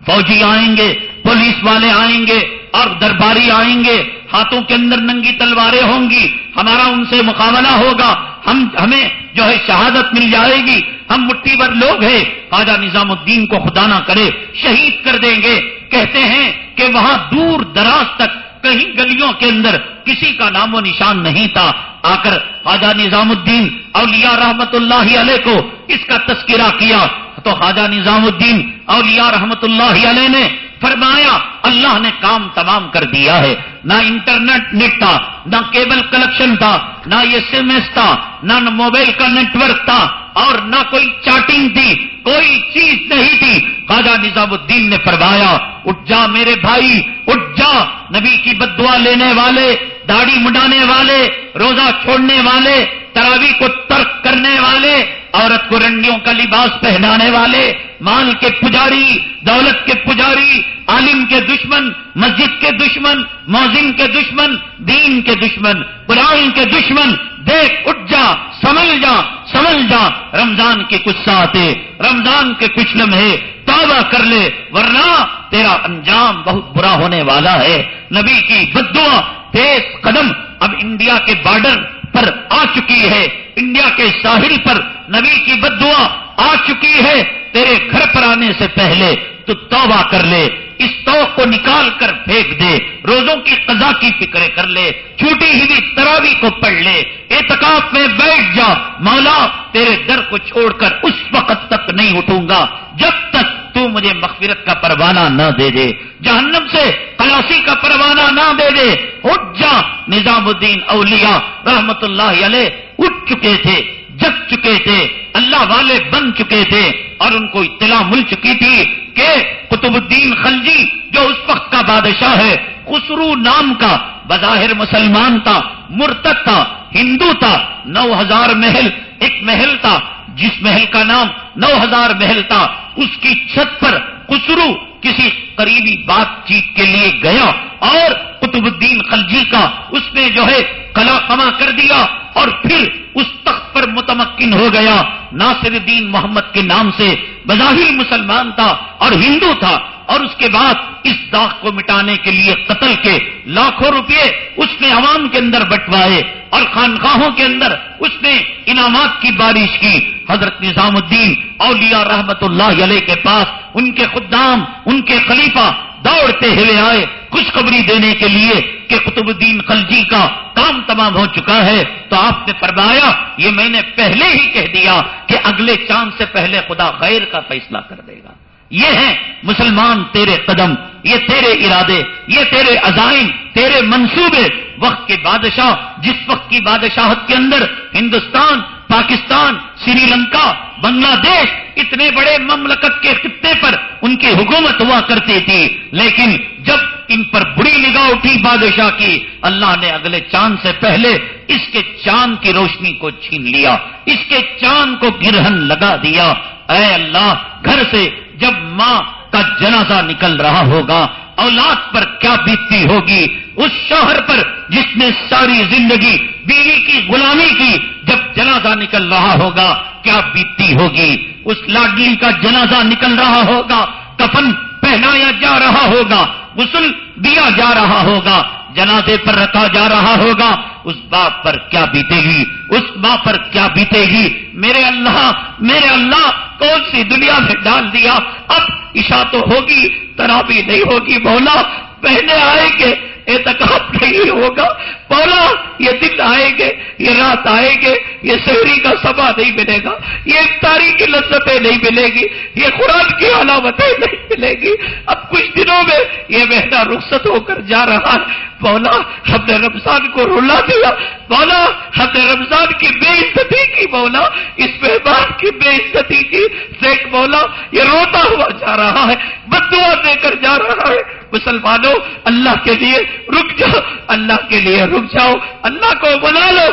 فوجی آئیں گے، پولیس والے آئیں گے اور درباری آئیں گے۔ ہاتھوں کے اندر ننگی تلواریں ہوں گی۔ ہمارا ان سے مقابلہ ہوگا۔ ہم، ہمیں جو ہے شہادت مل جائے گی۔ ہم مٹھی بھر لوگ ہیں۔ خواجہ نظام الدین کو خدا نہ کرے شہید کر دیں گے۔ کہتے ہیں کہ وہاں دور دراز تک کہیں گلیوں کے اندر کسی کا نام و نشان نہیں تھا۔ آ کر خواجہ نظام الدین اولیاء رحمت اللہ علیہ کو اس کا تذکرہ کیا۔ تو خواجہ نظام الدین اولیاء رحمت اللہ علیہ نے فرمایا، اللہ نے کام تمام کر دیا ہے۔ نہ انٹرنیٹ نیٹ تھا، نہ کیبل کلیکشن تھا، نہ ایس ایم ایس تھا، نہ موبائل کا نیٹ ورک تھا، اور نہ کوئی چاٹنگ تھی، کوئی چیز نہیں تھی۔ خواجہ نظام الدین نے فرمایا، اٹھ جا میرے بھائی، اٹھ جا۔ نبی کی بدعا لینے والے داڑھی مڈانے والے، روزہ چھوڑنے والے، تراوی کو ترک کرنے والے، عورت کو رنڈیوں کا لباس پہنانے والے، مال کے پجاری، دولت کے پجاری، عالم کے دشمن، مسجد کے دشمن موزن کے دشمن، دین کے دشمن، قرآن کے دشمن، دیکھ، اٹھ جا سمجھ جا سمجھ جا۔ رمضان کے کچھ ساتھ رمضان کے کچھ لمحے توبہ کر لے، ورنہ تیرا انجام بہت برا ہونے والا ہے۔ نبی کی بدعا تیز قدم اب انڈیا کے بارڈر پر آ چکی ہے، انڈیا کے ساحل پر نبی کی بد دعا آ چکی ہے، تیرے گھر پر آنے سے پہلے تو توبہ کر لے اس توق کو نکال کر پھینک دے، روزوں کی قضا کی فکریں کر لے چھوٹی ہوئی تراوی کو پڑھ لے۔ اعتکاف میں بیٹھ جا، مولا، تیرے در کو چھوڑ کر اس وقت تک نہیں اٹھوں گا۔ جب تک تو مجھے مغفرت کا پروانہ نہ دے دے، جہنم سے کلاسی کا پروانہ نہ دے دے۔ اٹھ جا، نظام الدین اولیاء رحمت اللہ علیہ، اٹھ چکے تھے۔ جگ چکے تھے، اللہ والے بن چکے تھے اور ان کو اطلاع مل چکی تھی کہ قطب الدین خلجی جو اس وقت کا بادشاہ ہے، خسرو نام کا، بظاہر مسلمان تھا، مرتد تھا، ہندو تھا، نو ہزار محل، ایک محل تھا، جس محل کا نام نو ہزار محل تھا، اس کی چھت پر خسرو کسی قریبی بات چیت کے لیے گیا اور قطب الدین خلجی کا اس نے جو ہے کلا کما کر دیا اور پھر اس تخت پر متمکن ہو گیا۔ ناصر الدین محمد کے نام سے بظاہر مسلمان تھا اور ہندو تھا۔ اور اس کے بعد اس داغ کو مٹانے کے لیے قتل کے لاکھوں روپئے اس نے عوام کے اندر بٹوائے اور خانخواہوں کے اندر اس نے انعامات کی بارش کی۔ حضرت نظام الدین اولیاء رحمت اللہ علیہ کے پاس ان کے خدام، ان کے خلیفہ دوڑتے ہوئے آئے خوشخبری دینے کے لیے کہ قطب الدین خلجی کا کام تمام ہو چکا ہے تو آپ نے فرمایا، یہ میں نے پہلے ہی کہہ دیا کہ اگلے چاند سے پہلے خدا خیر کا فیصلہ کر دے گا۔ یہ ہیں مسلمان تیرے قدم، یہ تیرے ارادے، یہ تیرے عزائم، تیرے منصوبے۔ وقت کے بادشاہ، جس وقت کی بادشاہت کے اندر ہندوستان، پاکستان، سری لنکا بنگلہ دیش اتنے بڑے مملکت کے خطے پر ان کی حکومت ہوا کرتی تھی، لیکن جب ان پر بری نگاہ اٹھی بادشاہ کی، اللہ نے اگلے چاند سے پہلے اس کے چاند کی روشنی کو چھین لیا، اس کے چاند کو گرہن لگا دیا۔ اے اللہ، گھر سے جب ماں کا جنازہ نکل رہا ہوگا اولاد پر کیا بیتتی ہوگی؟ اس شوہر پر جس نے ساری زندگی بیوی کی غلامی کی، جب جنازہ نکل رہا ہوگا، کیا بیتتی ہوگی؟ اس لاڈلی کا جنازہ نکل رہا ہوگا، کفن پہنایا جا رہا ہوگا، غسل دیا جا رہا ہوگا جنازے پر رکھا جا رہا ہوگا، اس باپ پر کیا بیتے گی؟ اس ماں پر کیا بیتے گی؟ میرے اللہ میرے اللہ، کون سی دنیا میں ڈال دیا؟ اب عشاء تو ہوگی، ترابی نہیں ہوگی بولا پہنے آئیں گے اعتکاب نہیں ہوگا بولا یہ دن آئیں گے، یہ رات آئیں گے، یہ شہری کا سبا نہیں ملے گا، یہ تاریخی لذتیں نہیں ملے گی، یہ قرآن کی علامتیں نہیں ملے گی۔ اب کچھ دنوں میں یہ مہینہ رخصت ہو کر جا رہا ہے۔ بولا ہم نے رمضان کو رولا دیا۔ بولا ہم نے رمضان کی بے عزتی کی بولا اس مہمان کی بے عزتی کی۔ دیکھ بولا یہ روتا ہوا جا رہا ہے بدوا دے کر جا رہا ہے۔ مسلمانوں، اللہ کے لیے رک جاؤ اللہ کے لیے رک جاؤ اللہ کو بلا لو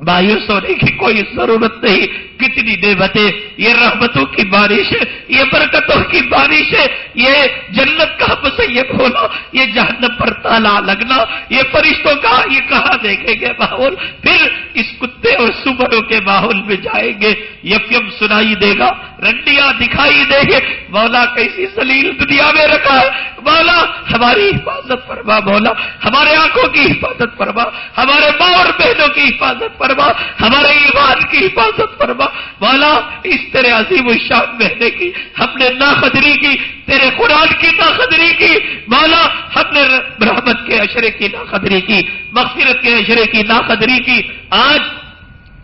مایوس ہونے کی کوئی ضرورت نہیں۔ کتنی نعمتیں، یہ رحمتوں کی بارش ہے، یہ برکتوں کی بارش ہے، یہ جنت کا مسیب ہونا یہ جہنم پر تالا لگنا، یہ فرشتوں کا، یہ کہاں دیکھیں گے ماحول؟ پھر اس کتے اور سبروں کے ماحول میں جائیں گے۔ یف سنائی دے گا، رنڈیاں دکھائی دیں گے۔ مولا کیسی سلیل دنیا میں رکھا ہے۔ مولا، ہماری حفاظت فرما، مولا، ہمارے آنکھوں کی حفاظت فرما، ہمارے ماں اور بہنوں کی حفاظت فرما۔ ہمارے ایمان کی حفاظت فرما۔ والا اس طرح عظیم الشان بہنے کی، ہم نے ناقدری کی، تیرے قرآن کی ناقدری کی۔ والا ہم نے برہمت کے اشرے کی ناقدری کی، مغفرت کے اشرے کی ناقدری کی۔ آج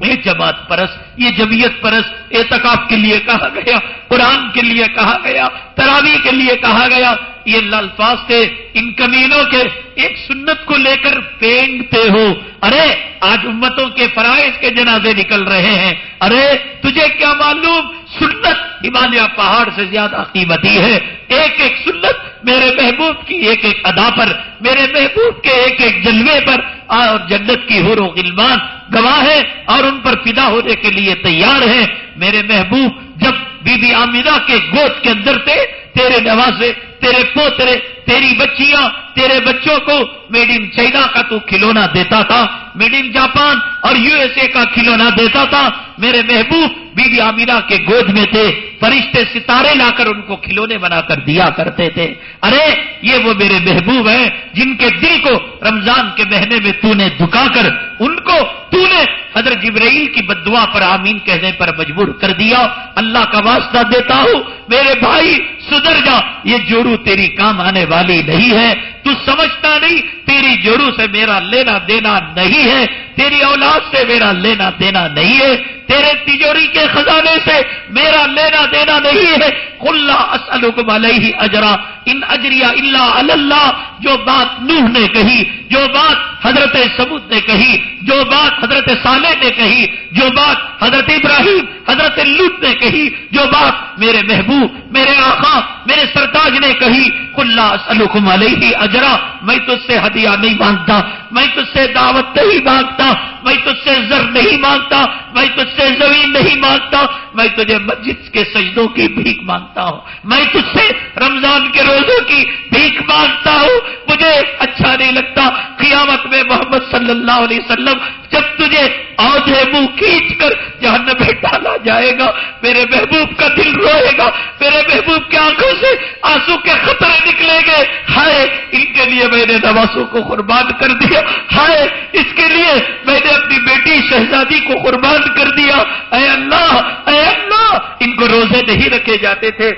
یہ جماعت پرس یہ جبیت پرس اعتکاف کے لیے کہا گیا، قرآن کے لیے کہا گیا تراوی کے لیے کہا گیا یہ الفاظ تھے، ان کمینوں کے ایک سنت کو لے کر پینگتے ہو۔ ارے، آج امتوں کے فرائض کے جنازے نکل رہے ہیں۔ ارے، تجھے کیا معلوم؟ سنت ہمالیہ پہاڑ سے زیادہ قیمتی ہے۔ ایک ایک سنت میرے محبوب کی ایک ایک ادا پر، میرے محبوب کے ایک ایک جلوے پر۔ اور جنت کی حور و غلمان گواہ ہے اور ان پر فدا ہونے کے لیے تیار ہے میرے محبوب، جب بی بی آمینہ کے گود کے اندر تھے، تیرے نوازے تیرے پوترے تیری بچیاں، تیرے بچوں کو میڈ ان چائنا کا تو کھلونا دیتا تھا میڈ ان جاپان اور یو ایس اے کا کھلونا دیتا تھا۔ میرے محبوب بی بی آمینا کے گود میں تھے، فرشتے ستارے لا کر ان کو کھلونے بنا کر دیا کرتے تھے۔ ارے، یہ وہ میرے محبوب ہیں جن کے دل کو رمضان کے مہینے میں تو نے دکا کر ان کو تو نے حضرت جبرائیل کی بدعا پر آمین کہنے پر مجبور کر دیا۔ اللہ کا واسطہ دیتا ہوں۔ میرے بھائی، سدھر جا، یہ جورو تیری کام آنے والی نہیں ہے تو سمجھتا نہیں، تیری جورو سے میرا لینا دینا نہیں ہے، تیری اولاد سے میرا لینا دینا نہیں ہے، تیرے تجوری کے خزانے سے میرا لینا دینا نہیں ہے۔ کلّا اسلکم علیہ اجرا، ان اجریا اللہ اللہ، جو بات نوح نے کہی، جو بات حضرت سبود نے کہی، جو بات حضرت صالح نے کہی، جو بات حضرت ابراہیم، حضرت لط نے کہی، جو بات میرے محبوب، میرے آقا، میرے سرتاج نے کہی۔ کلّا اسلکم علیہ اجرا۔ میں تجھ سے ہدیہ نہیں مانگتا۔ میں تجھ سے دعوت نہیں مانگتا، میں تجھ سے زر نہیں مانگتا، میں تجھ سے زمین نہیں مانگتا، میں تجھے مسجد کے سجدوں کی بھیک مانگتا ہوں۔ میں تجھ سے رمضان کے روزوں کی بھیک مانگتا ہوں۔ مجھے اچھا نہیں لگتا قیامت میں محمد صلی اللہ علیہ وسلم جب تجھے آدھے منہ کھینچ کر جہنم میں ڈالا جائے گا۔ میرے محبوب کا دل روئے گا، میرے محبوب کی آنکھوں سے آنسو کے خطرے نکلیں گے۔ ہائے، ان کے لیے میں نے نوازوں کو قربان کر دیا۔ ہائے، اس کے لیے میں نے اپنی بیٹی شہزادی کو قربان کر دیا۔ اے اللہ اے اللہ، ان کو روزے نہیں رکھے جاتے تھے۔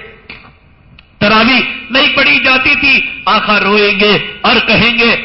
تراوی نہیں پڑی جاتی تھی۔ آخر روئیں گے اور کہیں گے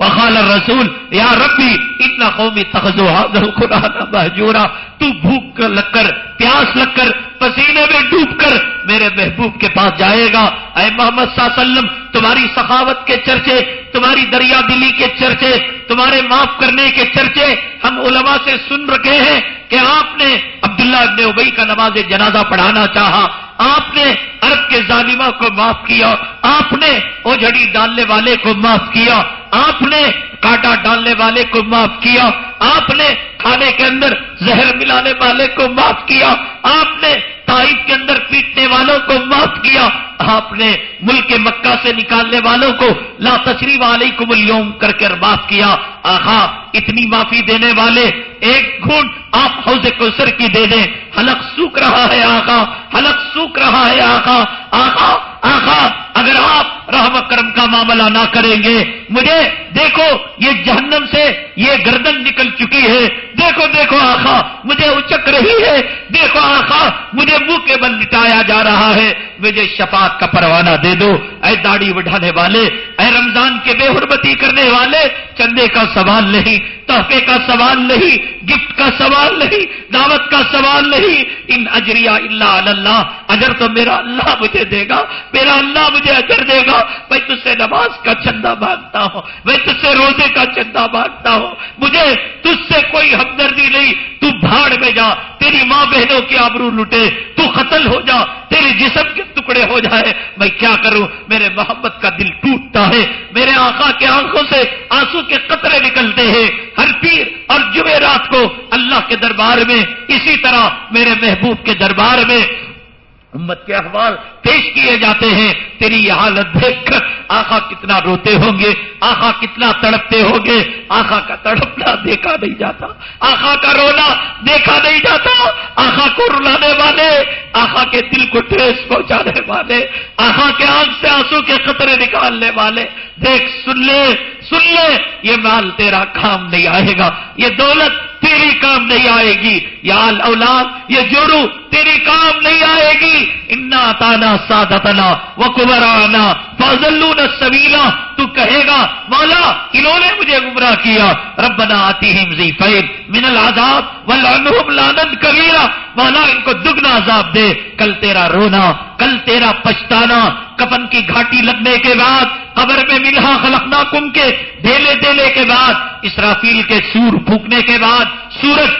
وخال رسول یا ربی اتنا قومی تخذو حاضر قرآن محجورا تو بھوک لگ کر، پیاس لگ کر، پسینے میں ڈوب کر میرے محبوب کے پاس جائے گا۔ اے محمد صلی اللہ علیہ وسلم، تمہاری سخاوت کے چرچے، تمہاری دریا دلی کے چرچے، تمہارے معاف کرنے کے چرچے ہم علماء سے سن رکھے ہیں کہ آپ نے عبداللہ ابن ابئی کا نماز جنازہ پڑھانا چاہا۔ آپ نے عرب کے ظالمہ کو معاف کیا، آپ نے اوجھڑی ڈالنے والے کو معاف کیا، آپ نے کاٹا ڈالنے والے کو معاف کیا، آپ نے کھانے کے اندر زہر ملانے والے کو معاف کیا، آپ نے تائف کے اندر پیٹنے والوں کو معاف کیا، آپ نے ملک مکہ سے نکالنے والوں کو لا تشریف علیکم اليوم کر کر معاف کیا۔ آخا اتنی معافی دینے والے، ایک گھنٹ آپ حوض کوثر کی دے دیں۔ حلق سوکھ رہا ہے آخا حلق سوکھ رہا ہے آخا آخا آخا اگر آپ رحم کرم کا معاملہ نہ کریں گے، مجھے دیکھو، یہ جہنم سے یہ گردن نکل چکی ہے۔ دیکھو دیکھو آخا مجھے اچک رہی ہے۔ دیکھو آخا مجھے منہ کے بل لٹایا جا رہا ہے۔ مجھے شفاعت کا پروانہ دے دو۔ اے داڑھی بڑھانے والے، اے رمضان کے بے حرمتی کرنے والے، چندے کا سوال نہیں، تحفے کا سوال نہیں، گفٹ کا سوال نہیں، دعوت کا سوال نہیں۔ ان اجریا اللہ اللہ، اجر تو میرا اللہ مجھے دے گا۔ میرا اللہ مجھے مجھے اجر دے گا، میں تجھ سے نماز کا چندہ مانگتا ہوں، میں تجھ سے روزے کا چندہ مانگتا ہوں۔ مجھے تجھ سے کوئی ہمدردی نہیں، تو بھاڑ میں جا، تیری ماں بہنوں کی آبرو لٹے تو قتل ہو جا، تیرے جسم کے ٹکڑے ہو جائے۔ میں کیا کروں؟ میرے محبت کا دل ٹوٹتا ہے، میرے آقا کے آنکھوں سے آنسو کے قطرے نکلتے ہیں۔ ہر پیر اور جمعرات کو اللہ کے دربار میں، اسی طرح میرے محبوب کے دربار میں۔ امت کے احوال پیش کیے جاتے ہیں۔ تیری یہ حالت دیکھ کر آخا کتنا روتے ہوں گے آخا کتنا تڑپتے ہوں گے۔ آخا کا تڑپنا دیکھا نہیں جاتا۔ آخا کا رونا دیکھا نہیں جاتا۔ آخا کو رلانے والے آخا کے دل کو ٹریس پہنچانے والے آخا کے آنکھ سے آنسو کے خطرے نکالنے والے۔ دیکھ، سن لے سن لے، یہ مال تیرا کام نہیں آئے گا۔ یہ دولت تیری کام نہیں آئے گی۔ یا اولاد یہ جورو تیری کام نہیں آئے گی۔ انا تانا سادتنا وہ کبرانا فضل سبیلا تو کہے گا مولا انہوں نے مجھے گمراہ کیا۔ ربنا آتی ہی فیل من العذاب ولعنہم لانند کبیرا مولا ان کو دگنا عذاب دے۔ کل تیرا رونا، کل تیرا پچھتانا۔ کپن کی گھاٹی لگنے کے بعد، قبر میں ملہا خلقنا کم کے ڈھیلے ڈیلے کے بعد، اسرافیل کے سور پھونکنے کے بعد، سورج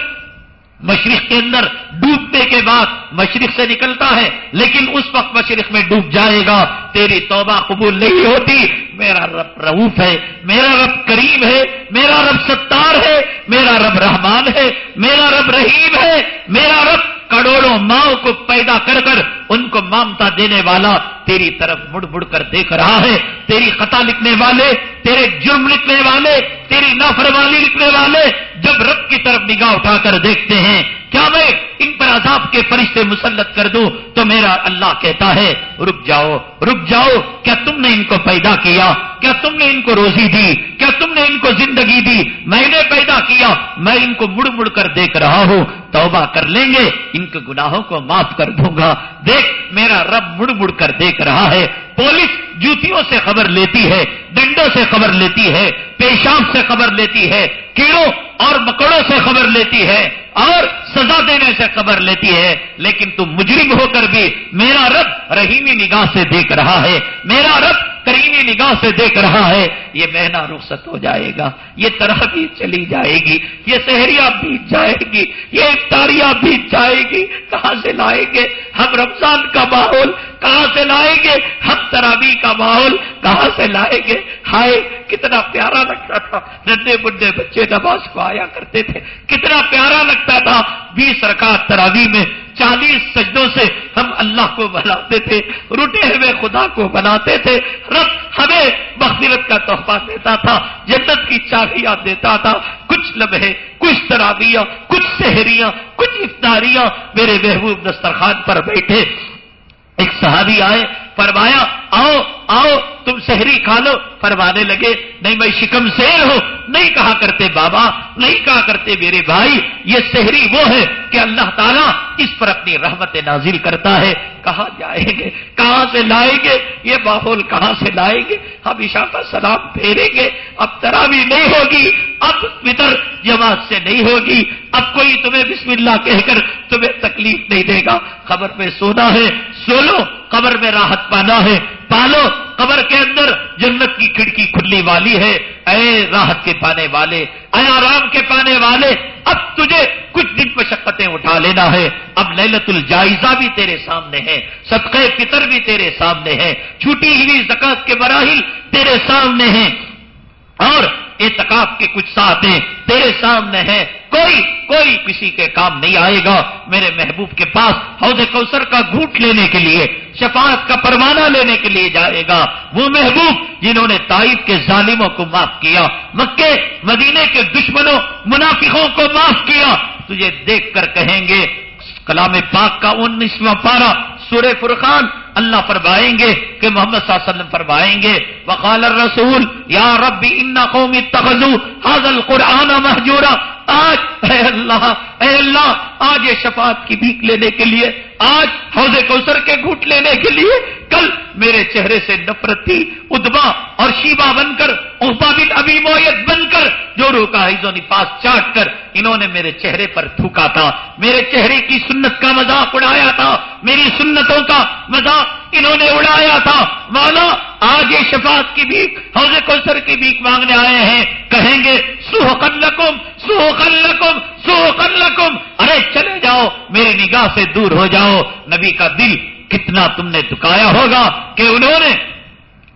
مشرق کے اندر ڈوبنے کے بعد مشرق سے نکلتا ہے، لیکن اس وقت مشرق میں ڈوب جائے گا، تیری توبہ قبول نہیں ہوتی، میرا رب روف ہے، میرا رب کریم ہے، میرا رب ستار ہے، میرا رب رحمان ہے، میرا رب رحیم ہے، میرا رب کروڑوں ماں کو پیدا کر کر ان کو مامتا دینے والا تیری طرف مڑ مڑ کر دیکھ رہا ہے۔ تیری خطا لکھنے والے، تیرے جرم لکھنے والے، تیری نافرمانی لکھنے والے جب رب کی طرف نگاہ اٹھا کر دیکھتے ہیں کیا میں ان پر عذاب کے فرشتے مسلط کر دوں؟ تو میرا اللہ کہتا ہے، رک جاؤ رک جاؤ، کیا تم نے ان کو پیدا کیا؟ کیا تم نے ان کو روزی دی؟ کیا تم نے ان کو زندگی دی؟ میں نے پیدا کیا، میں ان کو مڑ مڑ کر دیکھ رہا ہوں۔ توبہ کر لیں گے، ان کے گناہوں کو معاف کر دوں گا۔ دیکھ، میرا رب مڑ مڑ کر دیکھ رہا ہے۔ پولیس جوتیوں سے خبر لیتی ہے، ڈنڈوں سے خبر لیتی ہے، پیشاب سے خبر لیتی ہے، کیڑوں اور مکڑوں سے خبر لیتی ہے اور سزا دینے سے خبر لیتی ہے، لیکن تم مجرم ہو کر بھی میرا رب رحیمی نگاہ سے دیکھ رہا ہے، میرا رب کریمی نگاہ سے دیکھ رہا ہے، یہ مہینہ رخصت ہو جائے گا، یہ طرح بھی چلی جائے گی، یہ سہریا بیت جائے گی، یہ افطاریاں بیت جائے گی، کہاں سے لائیں گے؟ ہم رمضان کا ماحول کہاں سے لائیں گے؟ ہم ترابی کا ماحول کہاں سے لائیں گے؟ ہائے، کتنا پیارا لگتا تھا نڈے بڈے بچے نماز کو آیا کرتے تھے، کتنا پیارا لگتا تھا، بیس رکعت تراوی میں چالیس سجدوں سے ہم اللہ کو بناتے تھے، روٹے ہوئے خدا کو بناتے تھے، رب ہمیں مغفرت کا تحفہ دیتا تھا، جنت کی چاہیاں دیتا تھا۔ کچھ لمحے، کچھ ترابیاں، کچھ سہریاں کچھ افطاریاں میرے محبوب دسترخوان پر بیٹھے۔ ایک صحابی آئے فرمایا، آؤ آؤ، تم شہری کھا لو، فرمانے لگے، نہیں میں شکم سیر ہوں، نہیں کہا کرتے بابا، نہیں کہا کرتے میرے بھائی، یہ شہری وہ ہے کہ اللہ تعالیٰ اس پر اپنی رحمت نازل کرتا ہے، کہاں جائیں گے، کہاں سے لائیں گے، یہ ماحول کہاں سے لائیں گے ہم عشا کا سلام پھیریں گے، اب تراوی نہیں ہوگی، اب فطر جماعت سے نہیں ہوگی، اب کوئی تمہیں بسم اللہ کہہ کر تمہیں تکلیف نہیں دے گا، خبر پہ سونا ہے، سو لو قبر میں راحت پانا ہے۔ پالو، قبر کے اندر جنت کی کھڑکی کھلی والی ہے۔ اے راحت کے پانے والے، اے آرام کے پانے والے، اب تجھے کچھ دن مشقتیں اٹھا لینا ہے۔ اب للت الجائزہ بھی تیرے سامنے ہے، صدقے فطر بھی تیرے سامنے ہے۔ چھوٹی ہوئی زکات کے مراحل تیرے سامنے ہیں۔ اور اعتکاف کے کچھ ساتھیں تیرے سامنے ہیں کوئی کوئی کسی کے کام نہیں آئے گا۔ میرے محبوب کے پاس حوض کوثر کا گھوٹ لینے کے لیے، شفاعت کا پروانہ لینے کے لیے جائے گا۔ وہ محبوب جنہوں نے تائف کے ظالموں کو معاف کیا، مکے، مدینے کے دشمنوں، منافقوں کو معاف کیا۔ تجھے دیکھ کر کہیں گے، کلام پاک کا انیسواں پارا سورہ فرقان اللہ فرمائیں گے کہ محمد صلی اللہ علیہ وسلم فرمائیں گے، وقال الرسول، یا ربی، ان قومی تغزو حاضل قرآن محجورا آج اے اللہ اے اللہ، آج یہ شفاعت کی بھیک لینے کے لیے، آج حوض کوثر کے گھوٹ لینے کے لیے، کل میرے چہرے سے نفرت تھی ادبا اور شیبا بن کر اوبا بن ابھی مویت بن کر، جو روکا حیض و نفاس چاٹ کر، انہوں نے میرے چہرے پر تھوکا تھا، میرے چہرے کی سنت کا مذاق اڑایا تھا، میری سنتوں کا مذاق انہوں نے اڑایا تھا۔ مولا آج یہ شفاعت کی بھیک، حوض کوثر کی بھیک مانگنے آئے ہیں، کہیں گے، سوہ کلکم سوہ کلکم سوہ کلکم ارے چلے جاؤ، میری نگاہ سے دور ہو جاؤ۔ نبی کا دل کتنا تم نے دکایا ہوگا کہ انہوں نے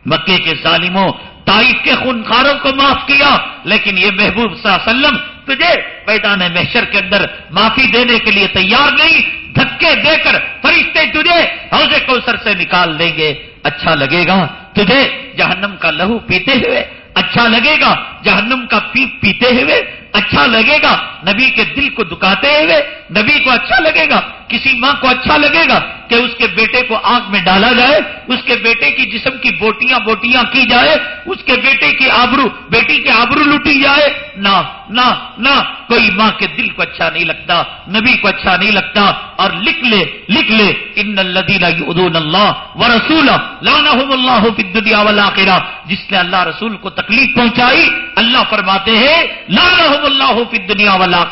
مکے کے ظالموں، تائف کے خونخاروں کو معاف کیا۔ لیکن یہ محبوب صلی اللہ علیہ وسلم تجھے میدان محشر کے اندر معافی دینے کے لیے تیار نہیں، دھکے دے کر فرشتے تجھے حوض کوثر سے نکال دیں گے۔ اچھا لگے گا تجھے جہنم کا لہو پیتے ہوئے۔ اچھا لگے گا جہنم کا پیپ پیتے ہوئے۔ اچھا لگے گا۔ نبی کے دل کو دکاتے ہوئے نبی کو اچھا لگے گا۔ کسی ماں کو اچھا لگے گا کہ اس کے بیٹے کو آنکھ میں ڈالا جائے، اس کے بیٹے کی جسم کی بوٹیاں بوٹیاں کی جائے، اس کے بیٹے کی آبرو، بیٹی کی آبرو لوٹی جائے۔ نہ نہ نہ، کوئی ماں کے دل کو اچھا نہیں لگتا، نبی کو اچھا نہیں لگتا۔ اور لکھ لے لکھ لے، ان الدین ادون اللہ و رسول لانا اللہ دنیا والا جس نے اللہ رسول کو تکلیف پہنچائی، اللہ فرماتے ہیں لانا اللہ دنیا والا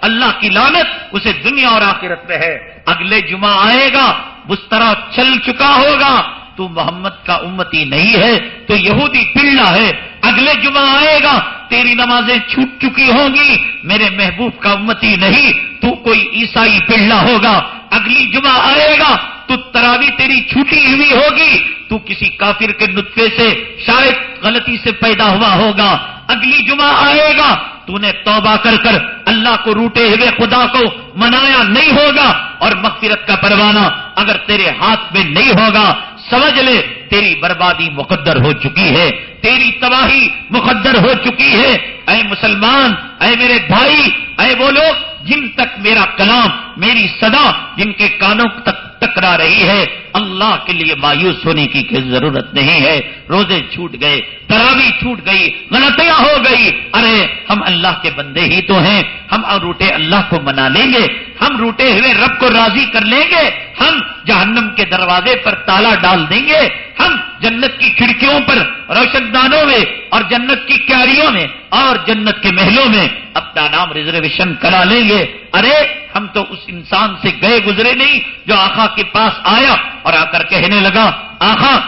اللہ کی لانت اسے دنیا اور آخرت میں ہے۔ اگلے جمعہ آئے گا اس طرح چل چکا ہوگا۔ تو محمد کا امتی نہیں ہے، تو یہودی پلڑا ہے۔ اگلے جمعہ آئے گا، تیری نمازیں چھوٹ چکی ہوں گی۔ میرے محبوب کا امتی نہیں، تو کوئی عیسائی پلڑا ہوگا۔ اگلی جمعہ آئے گا، تو تراوی تیری چھوٹی ہوئی ہوگی۔ تو کسی کافر کے نطفے سے شاید غلطی سے پیدا ہوا ہوگا۔ اگلی جمعہ آئے گا، تو نے توبہ کر کر اللہ کو روٹے ہوئے خدا کو منایا نہیں ہوگا۔ اور مغفرت کا پروانہ اگر تیرے ہاتھ میں نہیں ہوگا سمجھ لے، تیری بربادی مقدر ہو چکی ہے، تیری تباہی مقدر ہو چکی ہے۔ اے مسلمان، اے میرے بھائی، اے وہ لوگ جن تک میرا کلام، میری صدا جن کے کانوں تک ٹکرا رہی ہے اللہ کے لیے مایوس ہونے کی کوئی ضرورت نہیں ہے۔ روزے چھوٹ گئے، تراوی چھوٹ گئی، غلطیاں ہو گئی۔ ارے، ہم اللہ کے بندے ہی تو ہیں۔ ہم روٹے اللہ کو منا لیں گے۔ ہم روٹے ہوئے رب کو راضی کر لیں گے۔ ہم جہنم کے دروازے پر تالا ڈال دیں گے۔ ہم جنت کی کھڑکیوں پر روشن دانوں میں اور جنت کی کیاریوں میں اور جنت کے محلوں میں اپنا نام ریزرویشن کرا لیں گے۔ ارے، ہم تو اس انسان سے گئے گزرے نہیں جو آخا کے پاس آیا۔ اور آ کر کہنے لگا، آخا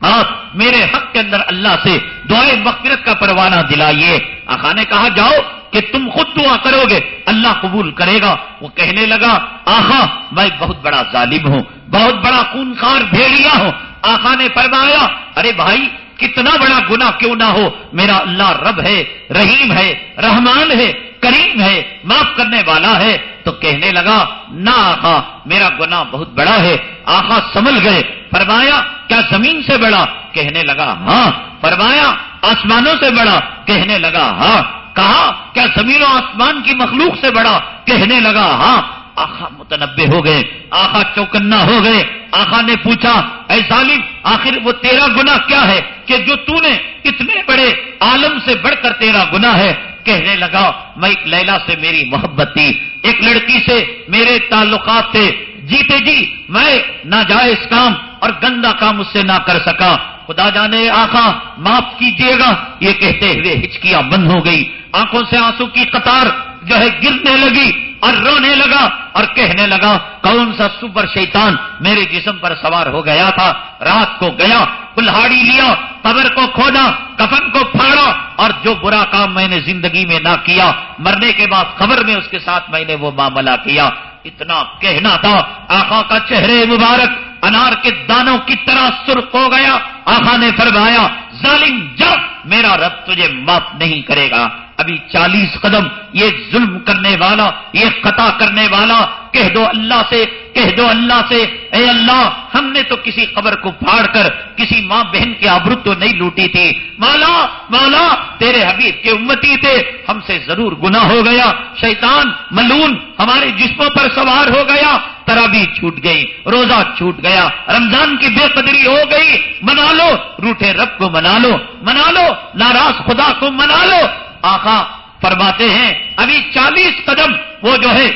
آپ میرے حق کے اندر اللہ سے دعائیں مغفرت کا پروانہ دلائیے. آخا نے کہا، جاؤ کہ تم خود دعا کرو گے، اللہ قبول کرے گا. وہ کہنے لگا، آخا، میں بہت بڑا ظالم ہوں، بہت بڑا خونخار بھیڑیا ہوں. آخا نے فرمایا، ارے بھائی، کتنا بڑا گنا کیوں نہ ہو، میرا اللہ رب ہے، رحیم ہے، رحمان ہے کریم ہے، معاف کرنے والا ہے۔ تو کہنے لگا، نہ آخا میرا گنا بہت بڑا ہے۔ آخا سمجھ گئے۔ فرمایا، کیا زمین سے بڑا؟ کہنے لگا ہاں۔ فرمایا، آسمانوں سے بڑا؟ کہنے لگا ہاں۔ کہا، کیا زمین و آسمان کی مخلوق سے بڑا؟ کہنے لگا ہاں۔ آخا متنبع ہو گئے۔ آخا چوکنا ہو گئے۔ آخا نے پوچھا، اے ظالم، آخر وہ تیرا گنا کیا ہے کہ جو تو نے اتنے بڑے عالم سے بڑھ کر تیرا گنا ہے؟ کہنے لگا، میں ایک لیلا سے میری محبت تھی، ایک لڑکی سے میرے تعلقات تھے۔ جیتے جی میں ناجائز کام اور گندا کام اس سے نہ کر سکا۔ خدا جانے آخا معاف کیجیے گا۔ یہ کہتے ہوئے ہچکیاں بند ہو گئی۔ آنکھوں سے آنسو کی قطار جو ہے گرنے لگی اور رونے لگا اور کہنے لگا، کون سا سپر شیطان میرے جسم پر سوار ہو گیا تھا؟ رات کو گیا، کلہاڑی لیا، قبر کو کھودا، کفن کو پھاڑا اور جو برا کام میں نے زندگی میں نہ کیا، مرنے کے بعد خبر میں اس کے ساتھ میں نے وہ معاملہ کیا۔ اتنا کہنا تھا آخا کا چہرے مبارک، انار کے دانوں کی طرح سرخ ہو گیا۔ آخا نے فرمایا ظالم جب میرا رب تجھے معاف نہیں کرے گا۔ ابھی چالیس قدم، یہ ظلم کرنے والا، یہ قطع کرنے والا، کہہ دو اللہ سے، کہہ دو اللہ سے۔ اے اللہ، ہم نے تو کسی قبر کو پھاڑ کر کسی ماں بہن کے آبرت تو نہیں لوٹی تھی۔ مولا مولا تیرے حبیب کے امتی تھے۔ ہم سے ضرور گنا ہو گیا۔ شیطان، ملون ہمارے جسموں پر سوار ہو گیا۔ ترابی چھوٹ گئی، روزہ چھوٹ گیا، رمضان کی بے قدری ہو گئی، منا لو، روٹے رب کو منا لو منا لو، ناراض خدا کو منا لو۔ آخا فرماتے ہیں، ابھی چالیس قدم وہ جو ہے،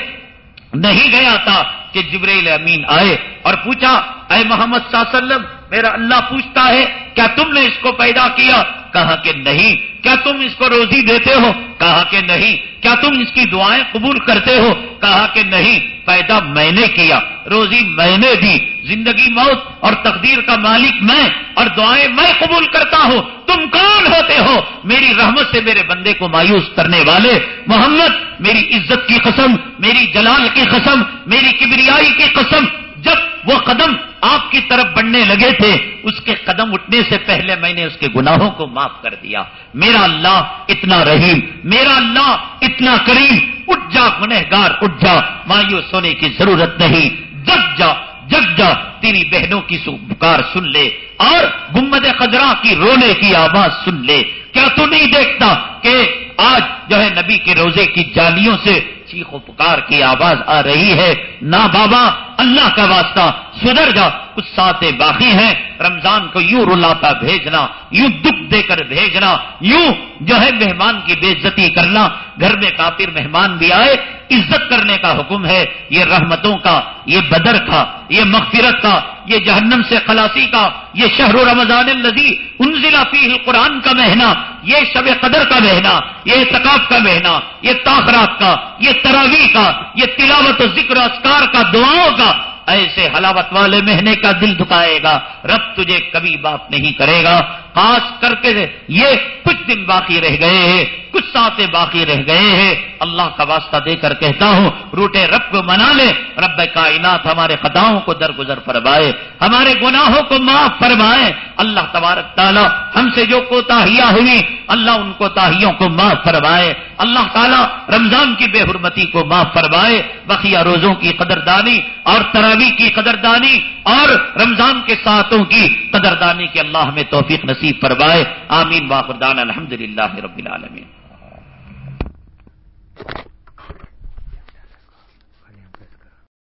نہیں گیا تھا کہ جبریل امین آئے اور پوچھا، اے محمد صلی اللہ علیہ وسلم میرا اللہ پوچھتا ہے، کیا تم نے اس کو پیدا کیا؟ کہا کہ نہیں۔ کیا تم اس کو روزی دیتے ہو؟ کہا کہ نہیں۔ کیا تم اس کی دعائیں قبول کرتے ہو؟ کہا کہ نہیں۔ پیدا میں نے کیا، روزی میں نے دی۔ زندگی موت اور تقدیر کا مالک میں اور دعائیں میں قبول کرتا ہوں۔ تم کون ہوتے ہو؟ میری رحمت سے میرے بندے کو مایوس کرنے والے۔ محمد، میری عزت کی قسم، میری جلال کی قسم، میری کبریائی کی قسم۔ جب وہ قدم آپ کی طرف بڑھنے لگے تھے، اس کے قدم اٹھنے سے پہلے میں نے اس کے گناہوں کو معاف کر دیا۔ میرا اللہ اتنا رحیم، میرا اللہ اتنا کریم۔ اٹھ جا گنہگار، اٹھ جا، مایوس ہونے کی ضرورت نہیں۔ جگ جا جگ جا، تیری بہنوں کی پکار سن لے۔ اور گمد خزرا کی رونے کی آواز سن لے۔ کیا تو نہیں دیکھتا کہ آج جو ہے نبی کے روزے کی جالیوں سے چیخ و پکار کی آواز آ رہی ہے نہ بابا، اللہ کا واسطہ، سدھر جا، کچھ ساتیں باقی ہیں، رمضان کو یوں رلاتا بھیجنا، یوں دکھ دے کر بھیجنا، یوں جو ہے مہمان کی بے عزتی کرنا، گھر میں کافر مہمان بھی آئے، عزت کرنے کا حکم ہے، یہ رحمتوں کا، یہ بدر کا، یہ مغفرت کا یہ جہنم سے خلاصی کا، یہ شہر و رمضان الزی انزلہ فی القرآن کا مہینہ، یہ شب قدر کا مہینہ، یہ ثقاف کا مہینہ، یہ تاخرات کا، یہ تراوی کا، یہ تلاوت و ذکر اسکار کا، دعاؤں کا۔ ایسے حلاوت والے مہینے کا دل دکھائے گا، رب تجھے کبھی باپ نہیں کرے گا۔ خاص کر کے یہ کچھ دن باقی رہ گئے ہیں، کچھ ساتیں باقی رہ گئے ہیں۔ اللہ کا واسطہ دے کر کہتا ہوں، روٹے رب کو منا لے رب کائنات ہمارے خطاؤں کو درگزر فرمائے، ہمارے گناہوں کو معاف فرمائے۔ اللہ تبارک تعالیٰ ہم سے جو کوتاہیاں ہوئی اللہ ان کوتاہیوں کو معاف فرمائے۔ اللہ تعالیٰ رمضان کی بے حرمتی کو معاف فرمائے۔ بقیہ روزوں کی قدردانی اور تراوی کی قدردانی اور رمضان کے ساتھوں کی قدردانی کے اللہ ہمیں توفیق نصیب کی پروائے. آمین. باقردان. الحمد للہ رب العالمین.